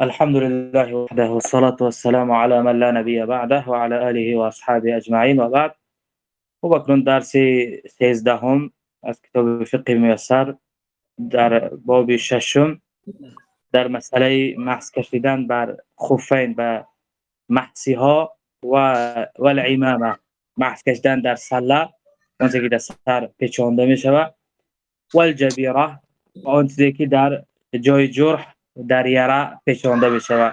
الحمد لله وحده والصلاة والسلام على من لا نبي بعده وعلى آله وأصحابه أجمعين وبعد. وبكرون درس سيزدهم کتاب فقه میسر در باب ششم در مسئله محس کشیدن بر خفین و محسی و والعمامه. محس کشیدن در سله اون که در سر پیچانده می شود والجبیره که در جای جرح در داريارا پێچەوەندە بێتەوە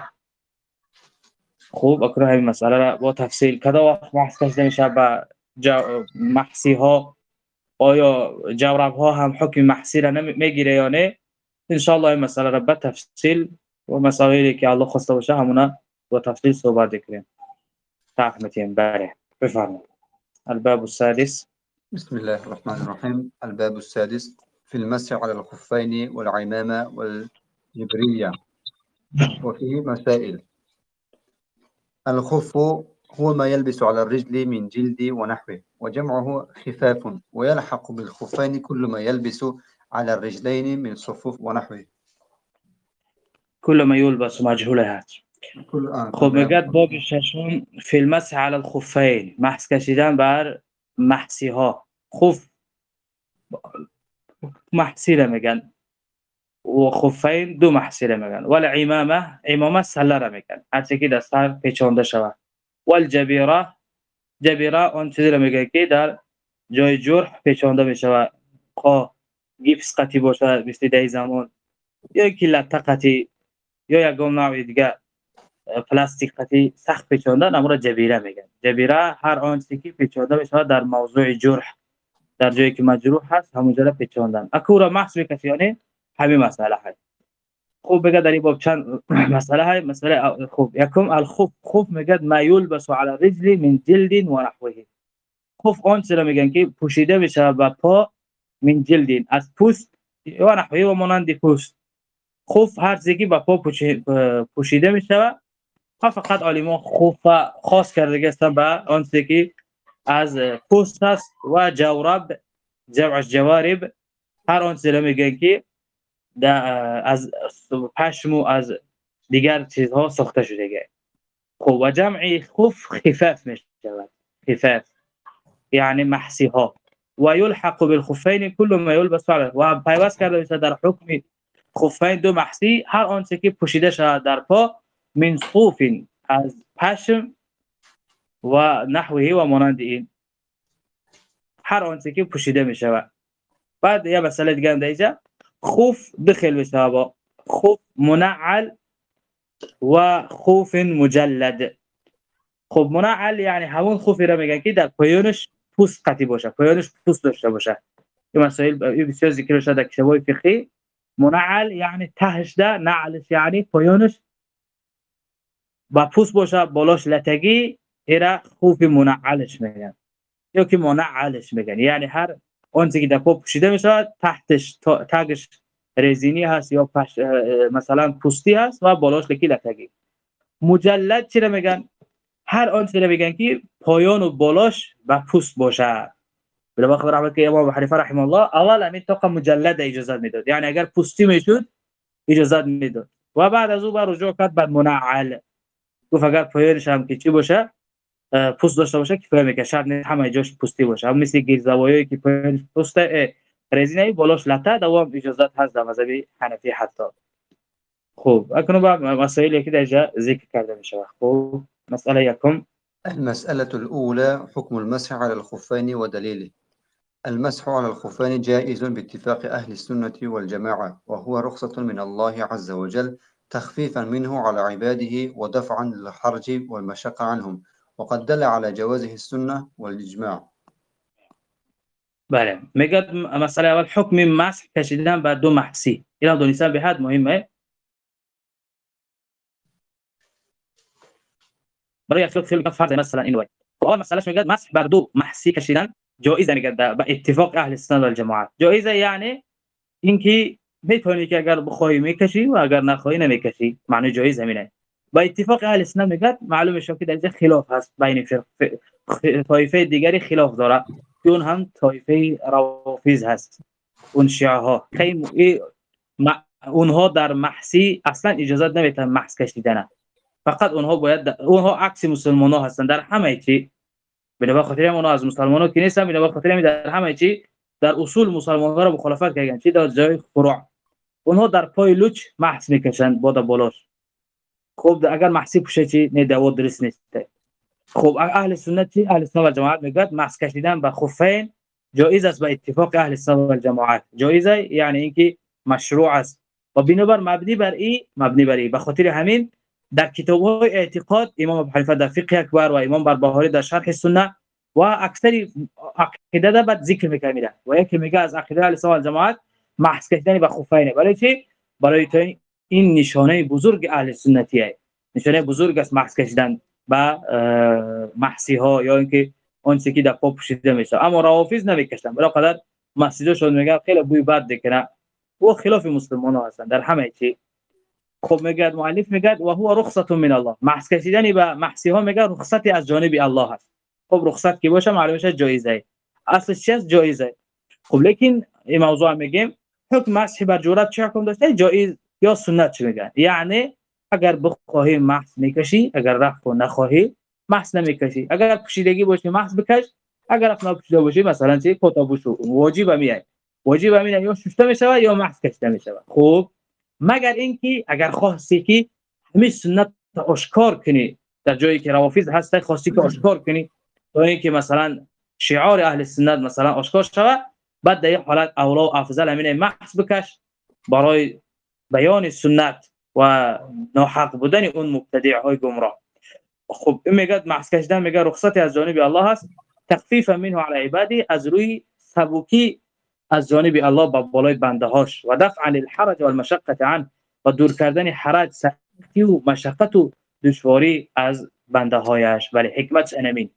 خوب اکره این مسئله را با تفصیل کده وقت محس کشده میشه هەمی محسی ها آیا جورب ها هم حکم محسی را نمیگیره یا نه إنشاءالله این مسئله را بە تفصیل و مسئله که الله خواسته باشه همونه با تفصیل صحبت دکریم تاحمەتیان بارێ بفرمو. الباب السادس. بسم الله الرحمن الرحيم. الباب السادس. في المسح على الخفين والعمامة وال... والجبرية وفيه مسائل. الخف هو ما يلبس على الرجل من جلد ونحوه وجمعه خفاف ويلحق بالخفين كل ما يلبس على الرجلين من صفوف ونحوه. كل ما يلبس مجهوله كل آه خب میگه باب ششم فی المسح على الخفین محس کشیدن بر محسی ها خف محسی میگن. و خفین دو را میگن. ولی عمامه عمامه سله میگن. هر که در سر پیچانده شود. والجبیره جبیره اون چیزی را میگه که در جای جرح پیچانده می‌شود. خواه گیپس قطی باشه مثل دی زمان. یا یکی لطه قطی یا یکم نوع دیگه پلاستیک قطی سخت پیچانده نمو را جبیره میگن. جبیره هر آنچه که پیچانده می‌شود در موضوع جرح. در جایی که مجروح هست همونجا را پیچاندن اکو را محض کسی یعنی همین مسئله هست خوب بگه در این باب چند مسئله های؟ مسئله خوب. یکم الخوف خوف میگه ما یلبس علی رجل من جلد و نحوه. خوف آن چرا میگن که پوشیده میشه با پا من جلد. از پوست و نحوه و مانند پوست. خوف هر چیزی با پا پوشیده میشه فقط عالمان خوف خاص کرده هستن به آن چیزی که از پوست هست و جورب جمعش جوارب. هر آن چیزی میگن که از پشم و از دیگر چیزها ساخته شده خب و جمع خف خفاف میشه خفاف یعنی محسی ها و یلحق بالخفین كل ما يلبس عليه و پیوست کرده میشه در حکم خفین دو محسی هر آنچه که پوشیده شده در پا من صوف از پشم و نحوه و مانند این. هر آنچه که پوشیده میشه بعد یه مسئله دیگه هم اینجا. خوف دخل بشه با خوف منعل و خوف مجلد. خب منعل یعنی همون خوفی را میگن که در پایانش پوست قطی باشه پایانش پوست داشته باشه. این مسائل بسیار ذکر شده در کتابای فقهی. منعل یعنی تهش ده نعلش یعنی پایانش با پوست باشه بالاش لتگی ایرا خوف منعلش میگن. یا که منعلش میگن. یعنی هر اون که در پا پوشیده میشه تحتش تاگش رزینی هست یا پش... مثلا پوستی هست و بالاش لکی لتگی مجلد چی میگن؟ هر آن چیزی میگن که پایان و بالاش با پوست باشه. بخاطر رحمت که امام حنیفه رحمه الله اول همین طاقه مجلد اجازه می‌داد. یعنی اگر پوستی می‌شد اجازه می‌داد. و بعد از او با رجوع کرد به منعل. گفت اگر پایانش هم که چی باشه پوست داشته باشه کفایه میکنه شرط نیست همه جاش پوستی باشه. مثل گیرزوایی که پایانش پوست رزینه بالاش لته دوام اجازت هست در مذهب حنفی حتی. خوب اکنون با مسائلی که در ذکر کرده میشه. خوب مسألة يكم المسألة الأولى حكم المسح على الخفين ودليله المسح على الخفين جائز باتفاق أهل السنة والجماعة وهو رخصة من الله عز وجل تخفيفا منه على عباده ودفعا للحرج والمشقة عنهم. وقد دل على جوازه السنة والإجماع. بله. میگه مسئله اول حکم مسح کشیدن بر دو محسی اینا دو نیستن به حد مهمه؟ برای اصل خیلی فرض مثلا این وای اول مسئله میگه مسح بر دو محسی کشیدن جایزه میگه با اتفاق أهل سنت و الجماعت جایزه یعنی اینکه میتونی که اگر بخوای میکشی و اگر نخوای نمیکشی. معنی جایز همینه با اتفاق اهل سنت میگه معلومه شو که در خلاف هست بین طایفه دیگری خلاف داره. که هم طایفه روافض هست. اون شیعه ها اونها در محسی اصلا اجازه نمیتن محس کشیدن. فقط اونها باید اونها عکس مسلمان ها هستن در همه چی. بنا خاطر اونها از مسلمان ها که نیستن بنا خاطر در همه چی در اصول مسلمان ها رو مخالفت کردن. چی؟ در جای فروع. اونها در پای لوچ محس می‌کشن بادا بالاش خب اگر محسی پوشه چی نه دوا درست نیست خب اهل سنت اهل سنت و جماعت میگه محس کشیدن به خفین جایز است به اتفاق اهل سنت و جماعت. جایزه یعنی اینکه مشروع است. و بنابر مبنی بر ای مبنی بر ای. به خاطر همین در کتاب های اعتقاد امام ابو حنیفه در فقه اکبر و امام بربهاری در شرح سنت و اکثر عقیده ده بعد ذکر می‌کنه و یکی میگه از عقیده اهل سنت و جماعت محس کشیدن به خفین برای چی؟ برای این نشانه بزرگ اهل سنتیه. نشانه بزرگ است محس کشیدن به محسی ها یا اینکه اون چیزی در پا پوشیده میشه اما روافض نمی‌کشن برای قدر مسجدشون میگه خیلی بوی بد دیکنه و خلاف مسلمان ها هستن در همه چی. خب میگه مؤلف میگه و هو رخصت من الله. محس کشیدن به محسی ها میگه رخصتی از جانب الله هست خب رخصت که باشه؟ معلومه جایزه. اصل چی است؟ جایزه. خب لیکن این موضوع میگیم حکم مسح بر جورب چه حکم داشته جایز یا سنت چی میگن؟ یعنی اگر بخواهی محس می‌کشی اگر رفت و نخواهی محس نمی‌کشی. اگر پوشیدگی باشه محس بکش. اگر اف نپوشیده باشی مثلا چی؟ کتابشو واجب میای. واجب همین یا شسته می‌شود یا محس کشته می‌شود. خب مگر اینکه اگر خواستی که همین سنت آشکار کنی در جایی که روافض هست خواستی که آشکار کنی. تا اینکه مثلا شعار اهل سنت مثلا آشکار شود بعد در حالت اولا و افضل همین محس بکش. برای بیان سنت و ناحق بودن اون مبتدع های گمراه. خب این میگه محس کشیدن میگه رخصت از جانب الله هست تخفیف منه علی عبادی از روی سبوکی از جانب الله با بالای بنده هاش و دفع عن الحرج والمشقه عن و دور کردن حرج سختی و مشقت و دشواری از بنده هایش ولی حکمت انمین.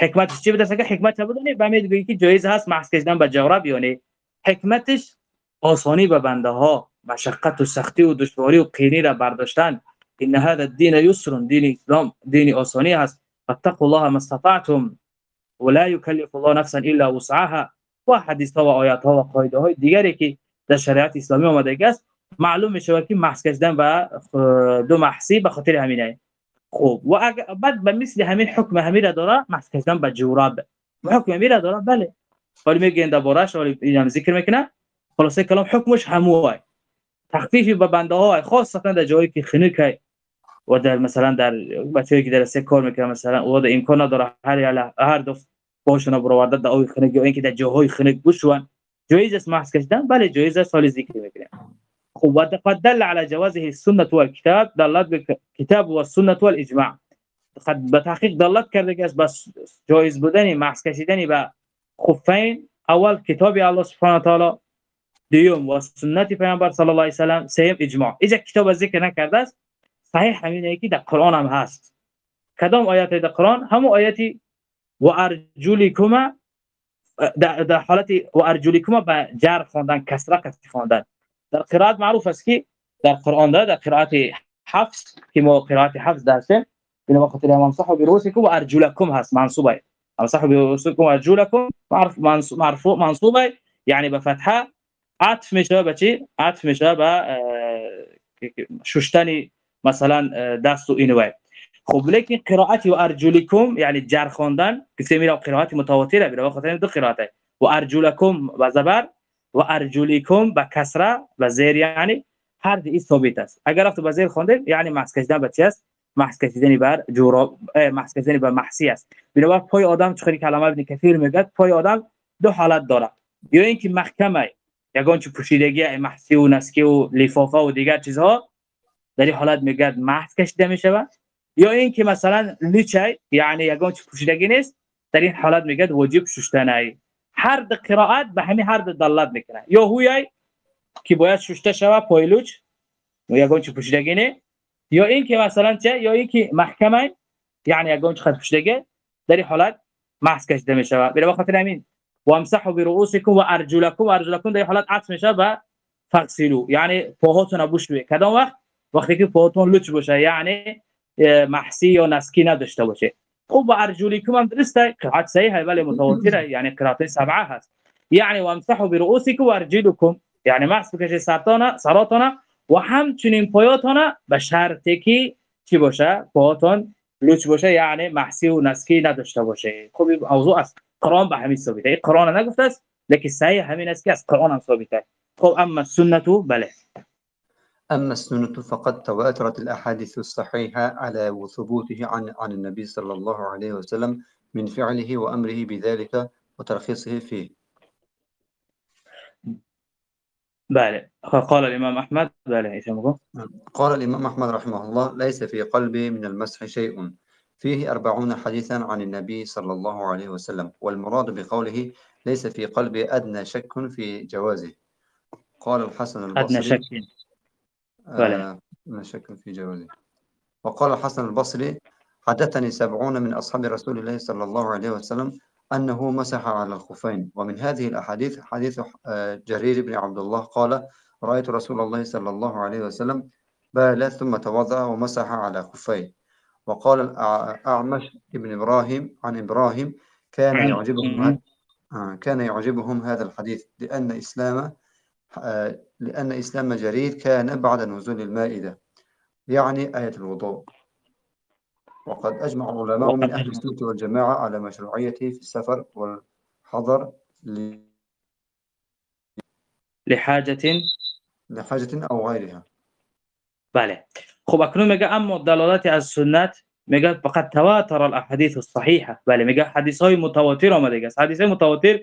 حکمتش چی بده که حکمت بودنه به امید که جایز هست محض کردن به جورب یعنی حکمتش آسانی به بنده ها مشقت و سختی و دشواری و قینی را برداشتن إن هذا الدين يسر دین إسلام دین آسانی است فاتقوا الله ما استطعتم. ولا يكلف الله نفسا إلا وسعها. و حدیث ها و آیات ها و قاعدة های دیگری که در شریعت اسلامی آمده است. معلوم میشه که محض کردن به دو محسی به خاطر همینه. خوب. و بعد به مثل همین حکم همین را داره محض کردن به جوراب. حکم همین را داره بله. ولی میگه این دربارش ولی اینم ذکر میکنه. خلاصه کلام حکمش همو تخفیفی به بنده ها خاصتا در جایی که خنک و در مثلا در بچه‌ای که در کار می‌کنه مثلا او در امکان نداره هر هر دو باشون برآورده در اوی خنک یا اینکه در جاهای خنک بشون جایز است محض کشیدن بله جایز است سال ذکر می‌کنه خب و قد دل على جوازه السنه والكتاب دلت بالكتاب والسنه والاجماع. قد بتحقیق دلت کرده که بس جایز بودن محض کشیدن به خفین اول کتاب الله سبحانه و تعالی دیوم و سنت پیامبر صلی الله علیه و سلم سیم اجماع اینجا کتاب ذکر نکرده است صحیح همینه که در قرآن هم هست کدام آیات در قرآن همون آیاتی و ارجلکما در, حالت و ارجلکما به جر خواندن کسره کسی خواندن در قرائت معروف است که در قرآن در قرائت حفظ که ما قرائت حفظ داشتیم بنا خاطر امام صاحب بروسکم و ارجلکم هست منصوبه صاحب بروسکم و ارجلکم مرفوع منصوبه یعنی به فتحه عطف میشه به چی؟ عطف میشه به ششتن مثلا دست و اینوه. خب لیکن قرائت و ارجلکم یعنی جر خواندن کسی میره قرائت متواتره به خاطر دو قرائت و ارجلکم و زبر و ارجلکم به کسره و زیر یعنی هر دی ثابت است. اگر رفت به زیر خوانده یعنی محض کشیدن به چی است؟ محض کشیدن بر جورا محض کشیدن به محسی است. پای آدم چخری کلمه ابن کثیر میگه پای آدم دو حالت داره. یا اینکه محکمه. یگان چه پوشیدگی محسی و نسکی و لفافه و دیگر چیزها در این حالت میگه محض کشیده میشه یا اینکه مثلا لیچه یعنی یگان چه پوشیدگی نیست در این حالت میگه واجب ششتنه هر د قرائت به همین هر د دلالت می‌کنه. یا هویای که باید ششته شوه پایلوچ و یگان چه پوشیدگی نه. یا اینکه مثلا چه یا اینکه محکمه یعنی یگان چه پوشیدگی در این حالت محض کشیده میشه به خاطر همین. و امسحوا برؤوسکم و ارجلکم و ارجلکم در حالت عطف میشه به فغسلوا یعنی پاهاتون بشوی کدام وقت؟ وقتی که پاهاتون لوچ باشه یعنی محسی یا نسکی نداشته باشه. خب و ارجلکم هم درسته قرات صحیحه ولی متواتره. یعنی قرات سبعه هست. یعنی وامسحوا برؤوسکم و ارجلکم یعنی محس بکشه سراتانا و همچنین پایاتون به شرطی که چی باشه؟ پایاتون لوچ باشه یعنی محسی و نسکی نداشته باشه. خب این موضوع قرآن به همین ثابته قرآن نگفته است لیکن صحیح همین است که از قرآن هم ثابته خب اما سنتو بله. أما السنة فقد تواترت الأحاديث الصحيحة على ثبوته عن عن النبي صلى الله عليه وسلم من فعله وأمره بذلك وترخيصه فيه بله. قال الإمام أحمد. بله قال الإمام أحمد رحمه الله ليس في قلبي من المسح شيء فيه أربعون حديثا عن النبي صلى الله عليه وسلم والمراد بقوله ليس في قلبي أدنى شك في جوازه. قال الحسن البصري أدنى شك. آه، أدنى شك في جوازه. وقال الحسن البصري حدثني سبعون من أصحاب رسول الله صلى الله عليه وسلم أنه مسح على الخفين. ومن هذه الأحاديث حديث آه، جرير بن عبد الله قال رأيت رسول الله صلى الله عليه وسلم بال ثم توضأ ومسح على خفيه. وقال الأعمش ابن إبراهيم عن إبراهيم كان يعجبهم. آه، كان يعجبهم هذا الحديث لأن إسلام آه، لأن إسلام جرير كان بعد نزول المائدة يعني آية الوضوء وقد أجمع العلماء من أهل. السنة والجماعة على مشروعيته في السفر والحضر ل- لحاجة لحاجة أو غيرها بله خب اکنون میگه اما دلالت از سنت میگه فقط تواتر الاحاديث الصحيحه بله میگه حدیث های متواتر آمده است. حدیث های متواتر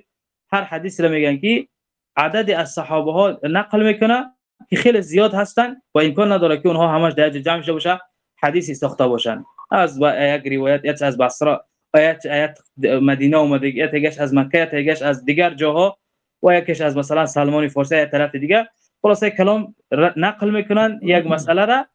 هر حدیث را میگن که عدد از صحابه ها نقل می‌کنه که خیلی زیاد هستن و امکان نداره که اونها همش در جمع شده باشه حدیثی ساخته باشن. از یک روایت یک از بصره آیت آیت مدینه اومده یکیش از مکه یکیش از دیگر جاها و یکیش از مثلا سلمان فارسی یک طرف دیگه خلاصه کلام نقل می‌کنن یک مسئله را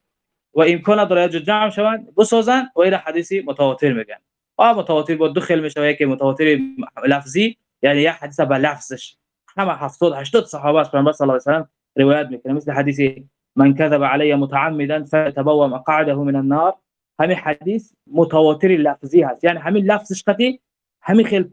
و امکان داره جو جمع شوند بسازن و این را حدیثی متواتر میگن و متواتر با دو خیل میشه یکی متواتر لفظی یعنی یک حدیث به لفظش. همه 70 80 صحابه از پیامبر صلی الله علیه و سلم روایت میکنه مثل حدیث من كذب علی متعمدا فتبوا مقعده من النار. همین حدیث متواتر لفظی هست. یعنی همین لفظش قطعی همین خیل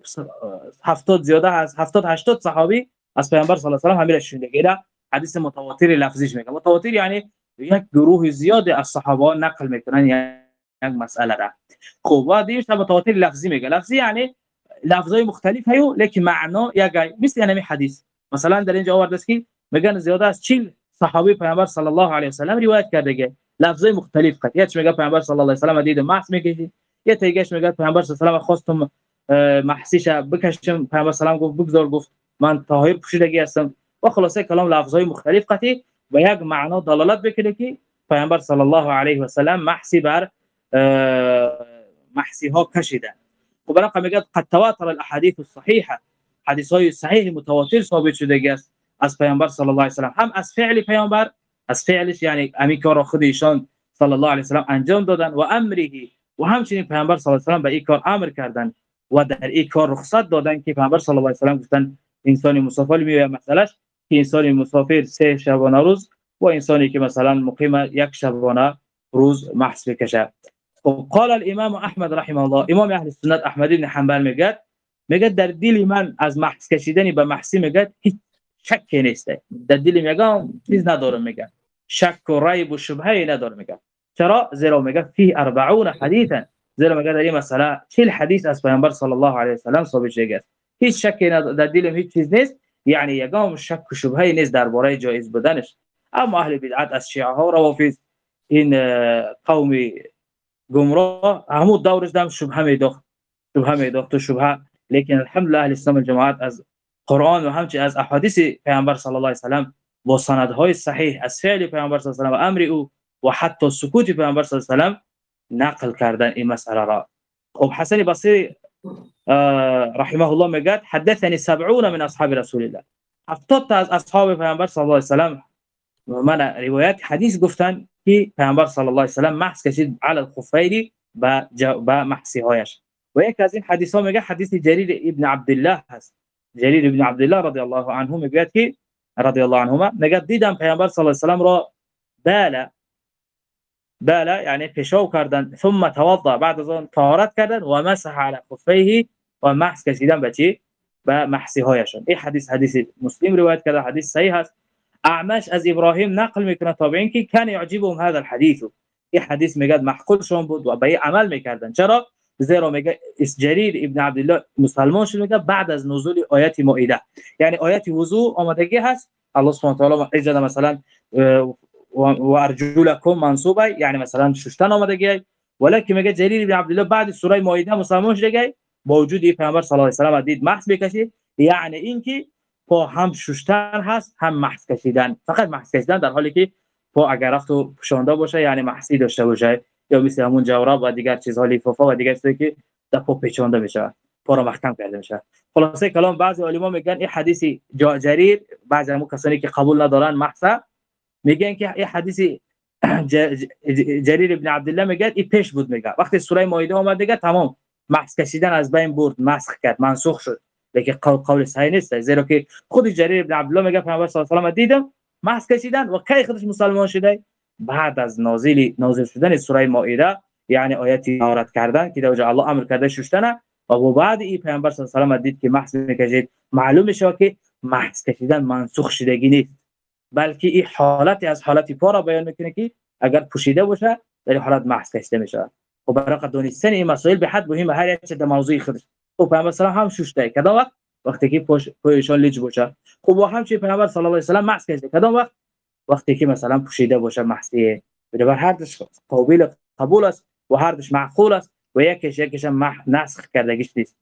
70 زیاده هست. 70 80 صحابی از پیامبر صلی الله علیه و سلم همین شنیده حدیث متواتر لفظیش میگه. متواتر یعنی یک گروه زیاد از صحابه نقل می‌کنن یک مسئله را. خب و دیگه متواتر لفظی میگه. لفظی یعنی لفظای مختلف هیو لیکن معنا یک مثل یعنی حدیث. مثلا در اینجا آورده است که میگن زیاده از 40 صحابی پیامبر صلی الله علیه و سلم روایت کرده لفظای مختلف قد. یه میگه پیامبر صلی الله علیه و سلم دید محس می‌کشید. یه تیگش میگه پیامبر صلی الله علیه و سلم خواستم محسیش بکشم. پیامبر سلام گفت بگذار گفت من طاهر پوشیدگی هستم. و خلاصه کلام لفظای مختلف قطعی. یک معنا دلالت بکنه که پیامبر صلی الله علیه و سلم محسی بر آه، محسی ها کشیدن و برای میگه قد تواتر الاحاديث الصحيحه حدیث های صحیح متواتر ثابت شده است از پیامبر صلی الله علیه و سلم هم از فعل پیامبر از فعلش یعنی همین کار را خود ایشان صلی الله علیه و سلم انجام دادن و امره و همچنین پیامبر صلی الله علیه و سلم به این کار أمر کردن و در این کار رخصت دادن که پیامبر صلی الله علیه و سلم گفتن انسانی مسافر میوه مسئلهش که انسانی مسافر سه شبانه روز و انسانی که مثلا مقیم یک شبانه روز محض بکشه. خب قال الامام احمد رحمه الله امام أهل سنت احمد بن حنبل میگه میگه در دل من از محض کشیدن به محسی میگه هیچ شکی نیست در دل میگه چیز ندارم میگه. شک و ریب و شبهه نداره میگه. چرا؟ زیرا میگه فی 40 حدیثا. زیرا میگه در این مسئله 40 حدیث از پیامبر صلی الله علیه و سلم ثابت شده هیچ شکی نداره در دلم هیچ چیز نیست. یعنی یگام شک و شبهه نیست درباره جایز بودنش اما أهل بدعت از شیعه ها روافض این آه، قوم گمراه همون دورش دم شبهه میداخت. شبهه میداخت و شبهه. لیکن الحمدلله أهل اسلام الجماعت از قرآن و همچنین از احادیث پیامبر صلی الله علیه و سلم با سندهای صحیح از فعل پیامبر صلی الله علیه و أمر أو و حتی سکوت پیامبر صلی الله علیه و سلم نقل کردن این مسئله را. خب حسن بصری رحمه الله میگه حدثني 70 من اصحاب رسول الله 70 تا از اصحاب پیامبر صلی الله علیه و سلم من روایت حدیث گفتن که پیامبر صلی الله علیه و سلم محض کشید علی الخفین با با محسی هایش و یک از این حدیث ها میگه حدیث جریر ابن عبدالله هست. جریر ابن عبدالله رضی الله عنه میگه که رضی الله عنهما میگه دیدم پیامبر صلی الله علیه و سلم را بالا بالا یعنی پیشاو کردن ثم توضا بعد از آن طهارت کردن و مسح علی خفیه و محض کشیدن به چی؟ به محسی هایشان این حدیث حدیث مسلم روایت کرده حدیث صحیح است اعمش از ابراهیم نقل می‌کنه تابعین که کان يعجبهم هذا الحديث این حدیث میگه معقولشون بود و به عمل می‌کردن. چرا؟ زیرا میگه جریر ابن عبدالله مسلمان شد میگه بعد از نزول آیت مائده. یعنی آیت وضو آمدگی هست. الله سبحانه و تعالی اجازه مثلا و ارجلکم منصوبه. یعنی مثلا ششتن آمدگی ولکن میگه جریر ابن عبدالله بعد سوره مائده مسلمان شده با وجود پیامبر صلی الله علیه و دید. محض بکشید. یعنی اینکه پا هم ششتن هست هم محض کشیدن. فقط محض کشیدن در حالی که پا اگر رفت و پوشانده باشه یعنی محضی داشته باشه. یا مثل همون جوراب و دیگر چیزها لیفافا و دیگر چیزایی که در پا پیچانده میشه. پا را محکم کرده میشه. خلاصه کلام بعضی علما میگن این حدیث جریر بعضی همون کسانی که قبول ندارن محض میگن که این حدیث جریر ابن عبدالله میگه این پیش بود میگه. وقتی سوره مائده اومد دیگه تمام. محض کشیدن از بین برد مسخ کرد منسوخ شد. لیکن قول, قول صحیح نیست. زیرا که خود جریر ابن عبدالله میگه پیامبر صلی الله علیه و دیدم محض کشیدن و کی خودش مسلمان شده. بعد از نازل نازل شدن سوره مائده یعنی آیتی نارد کردن که در الله امر کرده ششتن و بعد این پیامبر صلی الله علیه و دید که محض می‌کشید. معلوم میشه که محض کشیدن منسوخ شدگی نیست. بلکه این حالتی از حالتی پا را بیان می‌کنه که اگر پوشیده باشه در حالت محض کشیده میشه و برای دونستن این مسائل به حد مهمه هر یک در موضوع خودش خب پیامبر الله هم شوشته کدام وقت وقتی که پوش پویشان لیج باشه خب و هم چی پیامبر صلی الله علیه و سلام محض کشیده کدام وقت وقتی که مثلا پوشیده باشه محضیه بر هر دش قابل قبول است و هر دش معقول است و یکیش یکیش نسخ کردگیش نیست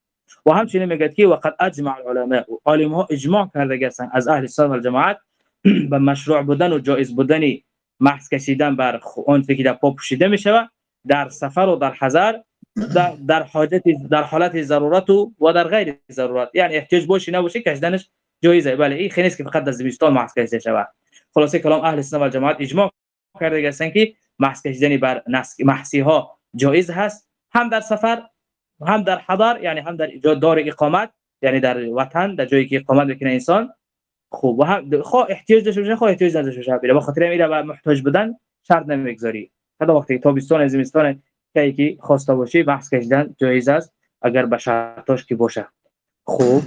و همچنین میگه که وقد اجمع العلماء عالم ها اجماع کرده هستند از اهل سنت و جماعت به مشروع بودن و جایز بودن محض کشیدن بر اون در پا پوشیده میشه در سفر و در حضر در, در حاجت در حالت ضرورت و, در غیر ضرورت. یعنی احتیاج باشی نباشه کشیدنش جایزه. بله این خیلی که فقط در زمستان محض کشیده شود. خلاصه کلام اهل سنت و جماعت اجماع کرده هستند که محض کشیدن بر محسی ها جایز هست. هم در سفر هم در حضر یعنی هم در دار اقامت یعنی در وطن در جایی که اقامت بکنه انسان خوب. و هم خو احتیاج داشته باشه خو احتیاج نداشته باشه به خاطر میره و محتاج بدن شرط نمی‌گذاری. وقتی تابستان زمستان که که خواسته باشی بحث کردن جایز است اگر به شرطاش که باشه. خوب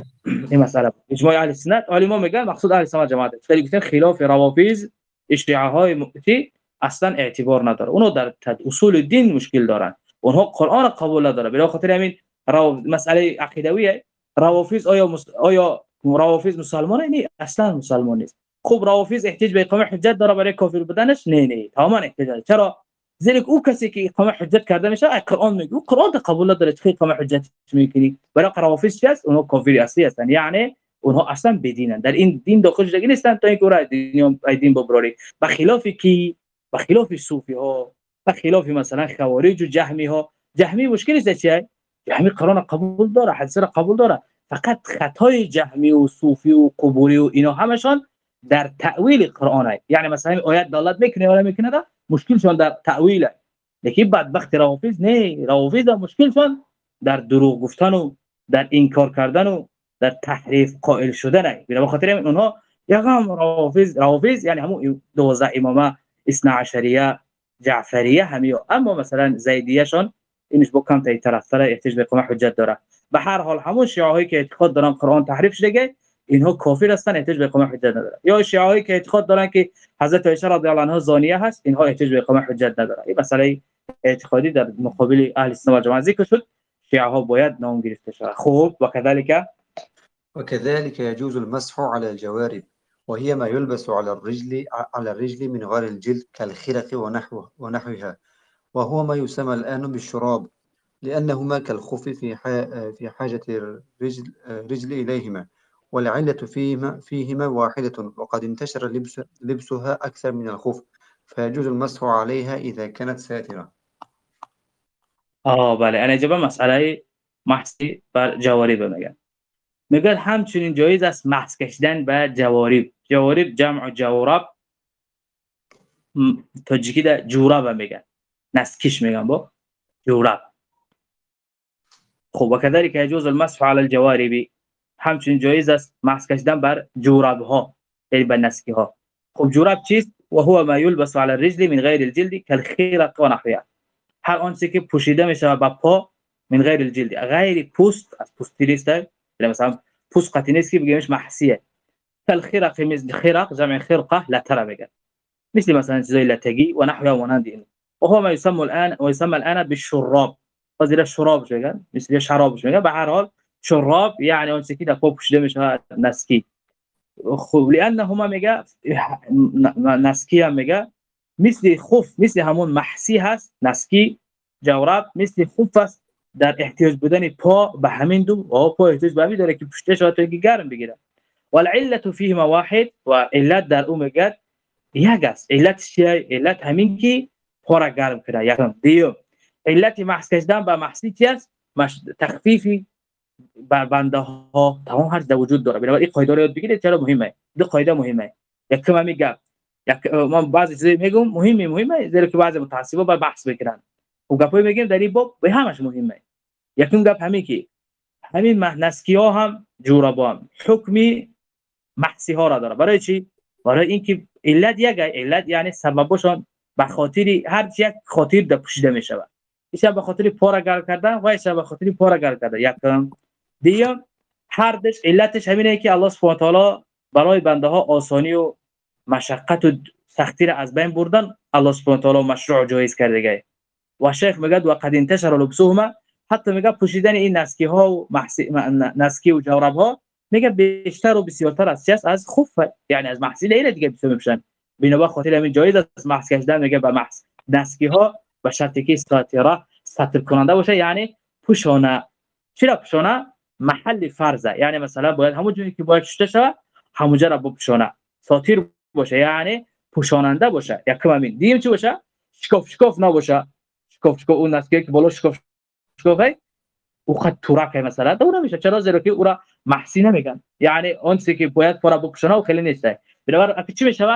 این مسئله اجماع اهل سنت علما میگن مقصود اهل سنت جماعت ولی گفتن خلاف روافض اشیعه های اصلا اعتبار نداره. اونو در اصول دین مشکل دارن. اونها قرآن قبول نداره. به خاطر همین مسئله عقیدویه روافض آیا مس... آیا روافض مسلمان نه اصلا مسلمان نیست. خب روافض احتیاج به اقامه حجت داره برای کافر بودنش؟ نه نه. تماما احتیاج چرا؟ زیرا او کسی که اقامه حجت کرده میشه قرآن میگه او قرآن قبول نداره که اقامه حجت می‌کنی برای روافض چی است اونها کافر اصلی هستن یعنی اونها اصلا بدینن در این دین داخل شده نیستن تا اینکه راه دین دین ببراری بخلاف کی بخلاف صوفی ها بخلاف مثلا خوارج و جهمی ها جهمی مشکلش چیه جهمی قرآن قبول داره حدیث قبول داره. فقط خطای جهمی و صوفی و قبوری و اینا همشان در تأویل قرآن هست یعنی مثلا آیت دلالت می‌کنه ولا می‌کنه ده مشکلشون در تأویل. هست لیکن بدبخت روافض نه روافض در مشکلشون در دروغ گفتن و در انکار کردن و در تحریف قائل شدن هست به خاطر اونها یقام روافض روافض یعنی همون 12 امامه اثنا عشریه جعفریه همی اما مثلا زیدیهشون اینش با کم تا طرف احتیاج به قوم حجت داره. به هر حال همون شیعه هایی که اعتقاد دارن قرآن تحریف شده اینها کافر هستن احتیاج به اقامه حجت نداره یا شیعه که اعتقاد دارن که حضرت عایشه رضی الله عنها زانیه هست اینها احتیاج به اقامه حجت نداره این مسئله اعتقادی در مقابل أهل سنت و جماعت ذکر شد. شیعه ها باید نام گرفته شود. خوب و كذلك وكذلك يجوز المسح على الجوارب وهي ما يلبس على الرجل على الرجل من غير الجلد كالخرق ونحوه ونحوها وهو ما يسمى الآن بالشراب لأنهما كالخف في في حاجة الرجل رجل إليهما والعلة فيهما فيهما واحدة وقد انتشر لبس لبسها أكثر من الخف فيجوز المسح عليها إذا كانت ساترة. آه بله. أنا جبا مسئله محسی بر جوارب میگن میگن همچنین جایز است محس کشیدن به جوارب جوارب جمع جورب تاجیکی در جورب میگن نسکش میگن با. جورب خب وكذلك يجوز المسح على الجوارب همچنین جایز است مسح کشیدن بر جورب ها یعنی بر نسکی ها خب جورب چیست؟ و هو ما يلبس على الرجل من غير الجلد كالخيرق و نحوها. هر آنچه که پوشیده میشه به پا من غیر الجلد. غیر پوست از پوستی نیست. مثلا پوست قطعی نیست که بگیمش محسیه کل مثل خرق جمع خرقه لتره میگن مثل مثلا لتگی و نحو و مانند این و هو ما يسمى الان و يسمى الان بالشراب فضیل شراب میگن مثل شراب هر حال شراب یعنی اون پا پوشیده میشه نسکی. خب لانه هما میگه نسکی میگه مثل خف مثل همون محسی هست نسکی جوراب مثل خف است در احتیاج بودن پا به همین دو و پا احتیاج به داره که پشتش و گرم بگیره. والعله فيهما واحد و علت در اون یک است علت چیه؟ علت همین که پا را گرم کنه. یکم دیو علت محس کردن به محسی چی است؟ تخفیفی بر بنده ها تمام هر در وجود داره. بنابراین این قاعده رو یاد بگیرید چرا مهمه. دو قاعده مهمه. یکم هم میگم یک من بعضی چیزا میگم مهمه مهمه زیرا که بعضی متعصبا با بحث بکنن و گپای میگیم در این باب به همش مهمه. یکم گپ همین که همین نسکی ها هم جورابا هم حکمی محسی ها را داره. برای چی؟ برای اینکه علت یک علت یعنی سببشون به خاطر هر یک خاطر در پوشیده می شود ایشا به خاطر پارا گل کردن و ایشا به خاطر پارا گل کردن. یکم دیگه هر دش علتش همینه که الله سبحانه تعالی برای بنده ها آسانی و مشقت و سختی را از بین بردن الله سبحانه تعالی مشروع جایز کرده و شیخ میگه و قد انتشر لبسهما حتی میگه پوشیدن این نسکی ها و محسی... نسکی و جورب ها میگه بیشتر و بسیارتر از چیز از خوف یعنی از محصول اینه دیگه بسیار میشن بنا خاطر همین جایز از محس کشیدن میگه به محس نسکی ها به شرطی که ساتیرا ساتر کننده باشه یعنی پوشانه. چرا پوشانه؟ محل فرضه. یعنی مثلا باید همون جایی که باید شده شود همونجا را بپوشانه. ساتیر باشه یعنی پوشاننده باشه. یکم همین. دیم چی باشه؟ شکاف شکاف نباشه. شکاف شکاف. اون نسکی که بالا شکاف شکاف. او خط تورک مثلا. دور نمیشه. چرا؟ زیرا که او را محسی نمیگن. یعنی اون چیزی که باید پارا بپوشانه و خیلی نیسته بنابراین چی میشه؟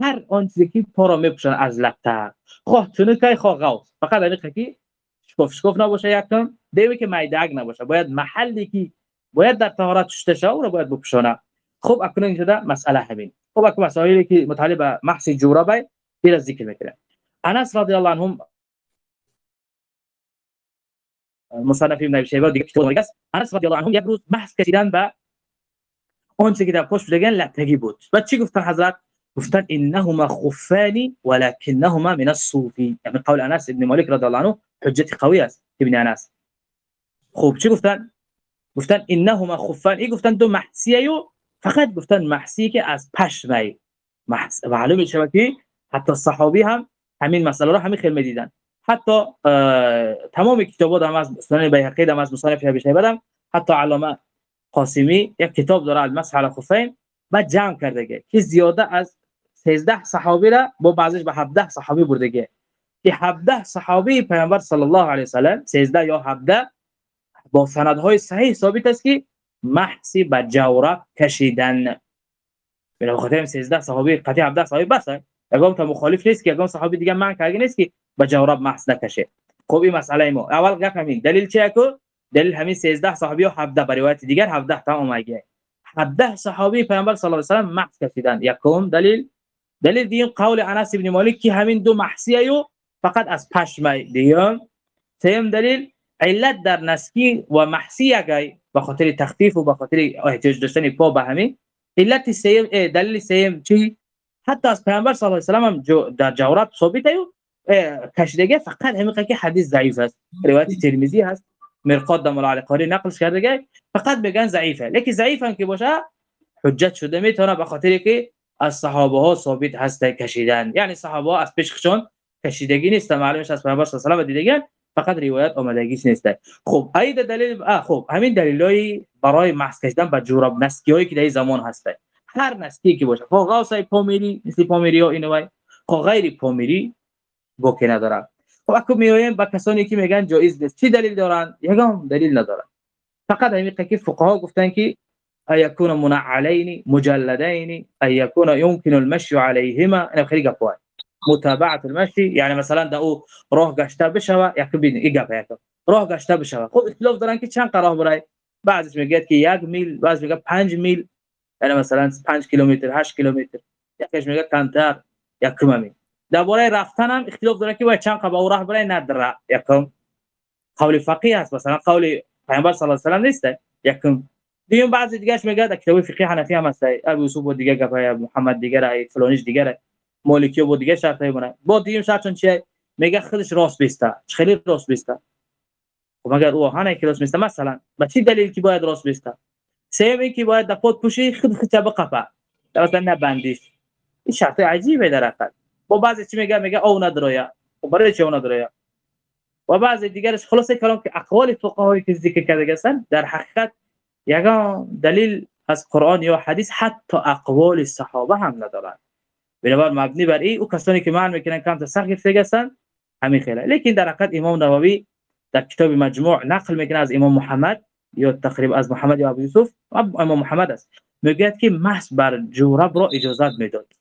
هر آن چیزی که پارا میپوشن از لبتر خواه تونیکای خواه غوث. فقط اینه که شکاف نباشه یکم. دیوی که میدگ نباشه. باید محلی که باید در طهارت شته شه او را باید بپوشانه. خب اکنون شده مسئله همین. خب اکنون مسائلی که متعلق به محسی جوربه دیر از ذکر می‌کنه. انس رضی الله عنهم مصنف ابن شیبه دیگه کتاب است؟ انس رضی الله عنه یک روز بحث کردن به اون چیزی که در پشت بگن لطگی بود. و چی گفتن حضرت؟ گفتن انهما خفان ولكنهما من الصوفي. يعني قول انس ابن مالك رضی الله عنه حجت قوی است ابن انس. خوب چی گفتن؟ گفتن انهما خفان. ای گفتن دو محسیه فقط گفتن محسی که از پشمه محس معلومه شما که حتی صحابی هم همین مسئله رو همین خیلی دیدن. حتی تمام کتابات هم از سنن بیهقی هم از مصنف ابی شیبه هم حتی علامه قاسمی یک کتاب داره المسح علی خفین و جمع کرده که زیاده از 13 صحابی را با بعضش به 17 صحابی برده که 17 صحابی پیامبر صلی الله علیه و سلم 13 یا 17 با سندهای صحیح ثابت است که محسی به جورب کشیدن. به خاطر 13 صحابی قطعی 17 صحابی بس یگام تا مخالف نیست که یگام صحابی دیگه من که نیست که به جورب محس نکشه. خب این مسئله ما. اول گپ همین. دلیل چیه کو دلیل همین 13 صحابی و 17 به روایت دیگر 17 تا اومده 17 صحابی پیامبر صلی الله علیه و سلم محس کشیدن. یکم دلیل؟ دلیل دیگه قول انس ابن مالک که همین دو محسی و فقط از پشمه دیگه سیم دلیل علت در نسکی و محسی یکی به خاطر تخفیف و به خاطر احتیاج داشتن پا به همین. علت سیم دلیل سیم چی؟ حتی از پیامبر صلی الله علیه و هم جو در جورات ثابت است کشیدگی فقط همین که حدیث ضعیف است. روایت ترمذی هست. مرقات العقاری نقل کرده فقط بگن ضعیفه. لیکن ضعیف هم که باشه حجت شده می‌تونه به خاطر که از صحابه ها ثابت هست کشیدن. یعنی صحابه ها از پیششون کشیدگی نیست. معلومش از پیامبر صلی الله و دیدگان فقط روایت آمدگیش نیست. خب اید دلیل خب همین دلیلای برای محس کشیدن به جوراب نسکی هایی که در زمان هسته هر نسکی که باشه. خب غوثای پامیری مثل پامیری ها اینو خب غیر پامیری بوکی نداره خب اكو میایم با کسانی که میگن جایز نیست. چی دلیل دارن؟ یگام دلیل ندارن. فقط همین که فقها گفتن که أيكون منعلين مجلدين اي يكون يمكن المشي عليهما. أنا خیلی گپوای متابعة المشي یعنی مثلا دا أو راه گشته بشه یک بین این گپ یک راه گشته بشه خب اختلاف دارن که چند راه برای بعضیش میگه که یک میل بعضی میگه 5 میل یعنی مثلا 5 کیلومتر 8 کیلومتر یکیش میگه کمتر یک میل درباره رفتن هم اختلاف داره که باید چند قبا راه برای ندره یکم قول فقیه است مثلا قول پیامبر صلی الله علیه و سلام نیست؟ یکم دیگه بعضی دیگهش میگه در کتاب فقه حنفی هم هست. ابو یوسف و دیگه گفای محمد دیگه رای فلانیش دیگه مالکی و دیگه شرط های با دیگه شرط چیه؟ میگه خودش راست بیسته. خیلی راست بیسته. خب اگر او هانه که راست بیسته؟ مثلا. با چی دلیل که باید راست بیسته؟ سیمی که باید در خود پوشی خود خود چه بقفه در نبندیش این شرط عجیبه در حقیقت با بعضی چی میگه؟ میگه او ندرایا. و خب برای چه او ندرایا؟ و بعضی دیگرش خلاصه کلام که اقوال فقهایی که ذکر کرده هستند در حقیقت یگان دلیل از قرآن یا حدیث حتی اقوال صحابه هم ندارند بنابر مبنی بر این او کسانی که معنی می‌کنن کم سخت گرفته هستند همین خیلی. لیکن در حقیقت امام نووی در کتاب مجموع نقل می‌کنه از امام محمد یا تقریبا از محمد یا ابو یوسف. امام محمد است. میگه که محض بر جورب را اجازت می‌داد.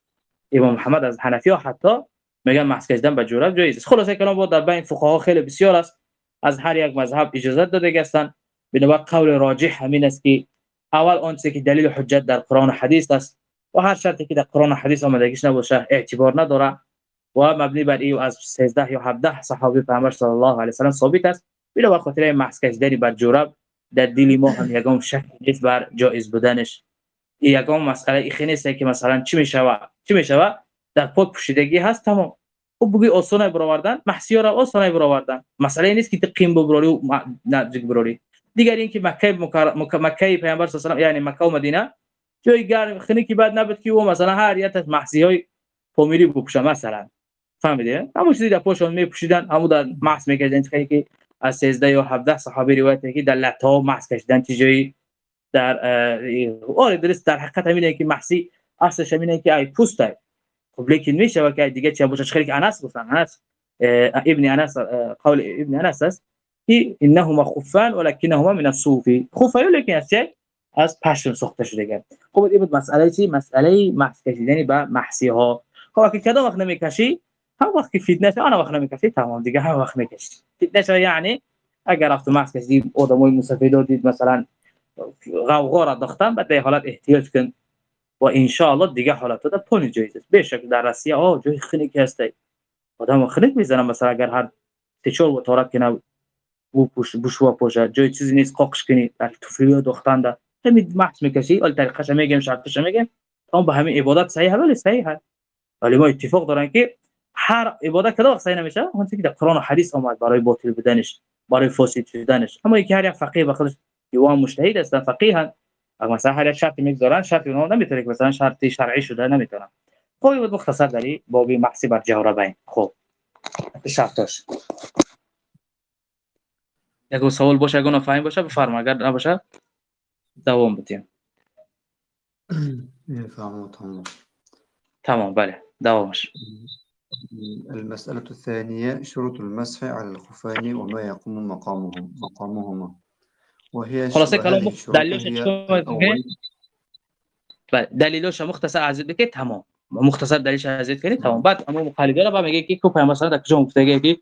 امام محمد از حنفی ها حتی میگن محض کردن به جورب جایز است. خلاصه کلام بود در بین فقها خیلی بسیار است. از هر یک مذهب اجازت داده هستند بنابر قول راجح همین است که اول اون که دلیل حجت در قرآن و حدیث است و هر شرطی که در قرآن و حدیث آمدگیش نباشه اعتبار نداره و مبنی بر ای از 13 یا 17 صحابه پیامبر صلی الله علیه و سلم ثابت است. بلا خاطر محض کردن بر جورب در دل ما هم یگام شک نیست بر جایز بودنش. یگام مسئله ای نیست که مثلا چی می‌شوه چی می‌شوه در پاک پوشیدگی هست تمام. خب بگی آسانه برآوردن محسیا را آسانه برآوردن. مسئله نیست که تقیم ببراری و نزدیک ببراری. دیگر اینکه مکه مکه پیامبر صلی الله علیه و یعنی مکه و مدینه جای گرم خنی که بعد نبود که او مثلا هر یت از محسی های پومیری بپوشه مثلا. فهمیدی؟ همون چیزی در پوشون میپوشیدن همو در محس می‌کردن. خیلی که از 13 یا 17 صحابه روایت که در لتا محس کشیدن. چیزی در آره درست در حقیقت همینه که محسی اصلش همینه که ای پوسته خب لیکن میشه که دیگه چه باشه خیلی انس گفتن. انس ابن انس قول ابن انس است انهما خفان ولكنهما من الصوف خفای لیکن از چه از پشم ساخته شده خب این بود مسئله چی؟ مسئله محس کشیدن به محسی ها خب که کدام وقت نمی‌کشی؟ هم وقت که فتنه آن وقت نمی‌کشی. تمام دیگه هم وقت می‌کشی فتنه یعنی اگر رفت محس کشیدی آدمای مسافر دید مثلا غوغا را دختن بعد به حالت احتیاج کن. و ان دیگه حالت ده پونی جایز است بشک در روسیه آ جای خنک هسته آدم خنک می‌زنه مثلا اگر هر تچور و تارک کنه بو پوش بوشوا پوشه جای چیزی نیست قاقش کنی. در توفیل دختن ده همین محس می‌کشی ولی طریقش میگم شرطش میگم. اون به همین عبادت صحیح ولی صحیح ولی ما اتفاق دارن که هر عبادت وقت صحیح نمیشه؟ اون چیزی که در قرآن و حدیث اومد برای باطل بدنش برای فاسد شدنش. اما اینکه هر یک فقیه به خودش یوان مجتهد است فقیه اگر مثلا هر شرط می‌گذارن شرط اونها نمی‌تونه که مثلا شرطی شرعی شده نمی‌تونن خب مختصر داری بابی محسی بر جوربین خب. شرطش یک سوال باشه اگه نفهم باشه بفرما اگر نباشه دوام بدیم تمام تمام بله دوامش المسألة الثانية شروط المسح على الخفين وما يقوم مقامهم مقامهما وهي خلاصه کلام دلیلش دلیلش مختصر از که تمام مختصر دلیلش از کنی تمام بعد اما مقلده را میگه که مثلا در کجا گفته که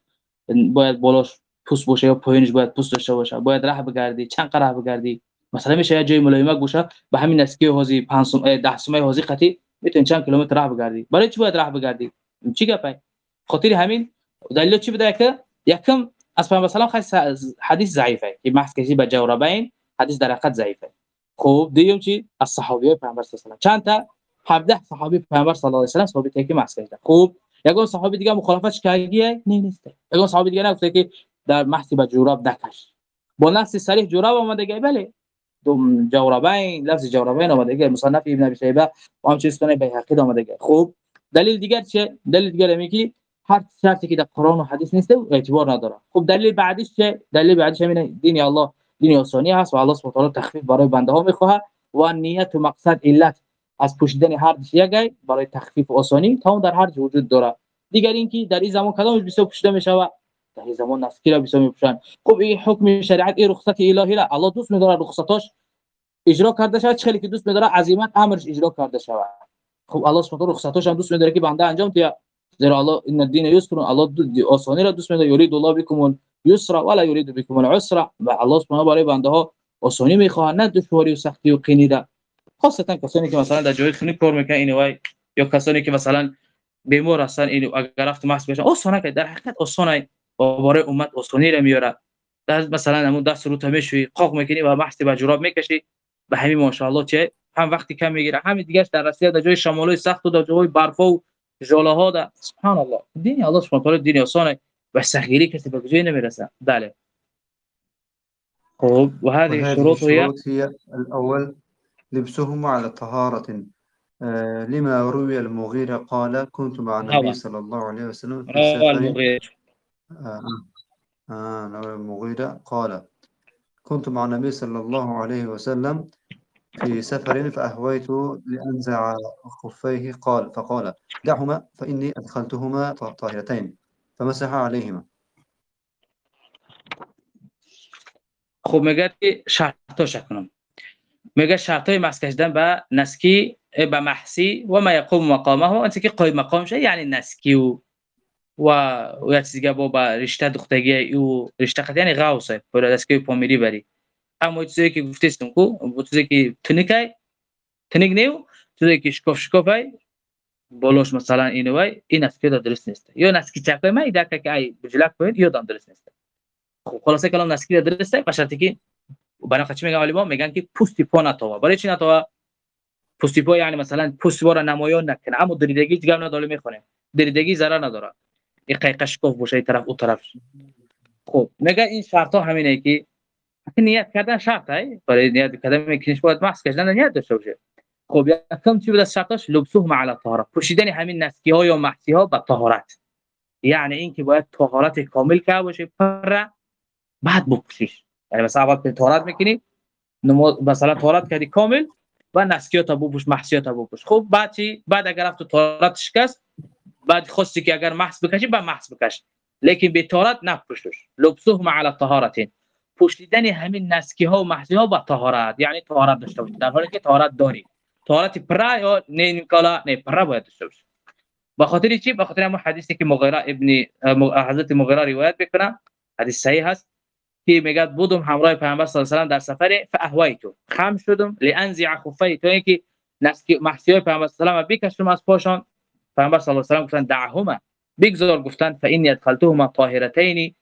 باید بالاش پوست باشه یا پایینش باید پوست داشته باشه. باید راه بگردی چند راه بگردی. مثلا میشه یه جای ملایمک باشه به همین اسکی هازی 5 10 سومه هازی خطی می‌تونی چند کیلومتر راه بگردی. برای چی باید راه بگردی؟ چی گپه خاطر همین دلیل چی بده که یکم از پیامبر سلام حدیث ضعیفه که محض کشی به جوربین حدیث در حقیقت ضعیفه خب دیگه چی؟ از صحابیای پیامبر صلی الله چند تا؟ 17 صحابی پیامبر صلی الله علیه و سلم ثابت که محض کشیده. خب یگان صحابی دیگه مخالفت کردیه نه نیست یگان صحابی دیگه نگفته که در محض به جورب نکش. با نص صریح جورب آمده گه بله. دوم جوربین لفظ جوربین آمده گه مصنف ابن ابی شیبه هم چیز کنه به حقیقت آمده گه خب دلیل دیگر چه؟ دلیل دیگر میگی هر شرطی که در قرآن و حدیث نیست اعتبار نداره. خب دلیل بعدیش چه؟ دلیل بعدیش همین دین الله دین آسانی هست و الله سبحانه و تخفیف برای بنده ها می‌خواه و نیت و مقصد علت از پوشیدن هر یکی برای تخفیف و آسانی تا در هر وجود داره دیگر اینکه در این زمان کدامش بسیار پوشیده می‌شوه در این زمان نسکی را بسیار میپوشن خب این حکم شریعت این رخصت الهی را الله دوست میداره رخصتاش. اجرا کرده شود چه که دوست میداره عظیمت امرش اجرا کرده شود. خب الله سبحانه رخصتاش هم دوست میداره که بنده انجام تیا زیرا الله إن الدين يسر الله آسانی را دوست می‌داره یرید الله بكم اليسر ولا يريد بكم العسر و الله سبحانه برای بنده ها آسانی میخواد نه دشواری و سختی و قینی را. خاصتا کسانی که مثلا در جای خونی کار میکنن اینو یا کسانی که مثلا بیمار هستن اینو اگر رفت محض بشن آسانه که در حقیقت آسانه. و برای امت آسانی را میاره. در مثلا همون دست رو تمیشوی قاق می‌کنی و محض به جراب می‌کشی. به همین ماشاءالله چه؟ هم وقتی کم می‌گیره. همین دیگهش در رسیده در جای شمالای سخت و در جای برف و ژوله ها در سبحان الله دین الله سبحانه تعالی دین آسانه و سخیری کسی به کجای نمی‌رسه. بله. خب و هذه شروط هي الأول لبسهما على طهارة. آه لما روي المغيرة قال كنت مع النبي. صلى الله عليه وسلم روى سفر المغير آه. آه. المغيرة قال كنت مع النبي صلى الله عليه وسلم في سفر فأهويت لأنزع خفيه. قال فقال دعهما فإني أدخلتهما طاهرتين. فمسح عليهما. خب میگه که شرطاش کنم. میگه شرطای مس کشیدن به نسکی به محسی و ما یقوم مقامه انت که قایم مقامش یعنی نسکی و و و یا چیزی که با با رشته دختگی او رشته قد یعنی غوصه پر نسکی پامیری بری. اما چیزی که گفتیستم کو؟ و چیزی که تنیکای تنیک نیو؟ چیزی که شکاف شکافای بالاش مثلا اینو وای این نسکی دا درست نیست. یا نسکی چکای ما ایده که ای بجلک باید یا دام درست نیست. خب خلاصه کلام نسکی دا درسته به شرطی که برای چی میگن علیما میگن که پوستی پا نتاوا. برای چی نتاوا؟ پوستی پا یعنی مثلا پوستی پا را نمایان نکنه. اما این قیقش کف باشه این طرف اون طرف. خب میگه این شرط ها همینه که نیت کردن شرط هست برای نیت کردن میکنیش باید محض کردن نیت داشته باشه. خب یکم چی بود از شرطاش لبسوه مع الطهاره پوشیدن همین نسکی ها یا محسی ها به طهارت. یعنی اینکه باید طهارت کامل کرده باشه پر بعد بپوشیش یعنی مثلا اول که طهارت می‌کنی مثلا طهارت کردی کامل و نسکیات بپوش محسیات بپوش. خب بعد چی؟ بعد اگر رفت طهارت شکست بعد خواستی که اگر محس بکشی با محس بکش. لیکن به طهارت نپوشش لبسوه مع الطهارتین پوشیدن همین نسکی ها و محسی ها با طهارت یعنی طهارت داشته باشی. در حالی که طهارت داری. طهارت پرا یا نه نیکالا نه پرا باید داشته باشی. به خاطر چی؟ به خاطر همون حدیثی که مغیره ابن حضرت مغیره روایت می‌کنه. حدیث صحیح هست. که میگه بودم همراه پیامبر صلی الله علیه و در سفر فاهویتو خم شدم. لانزع خفی تو اینکه نسکی محسی پیامبر صلی الله علیه و بکشم از پاشان. پیامبر صلی الله علیه و گفتن دعهما. بگذار گفتن فانی ادخلتهما طاهرتین.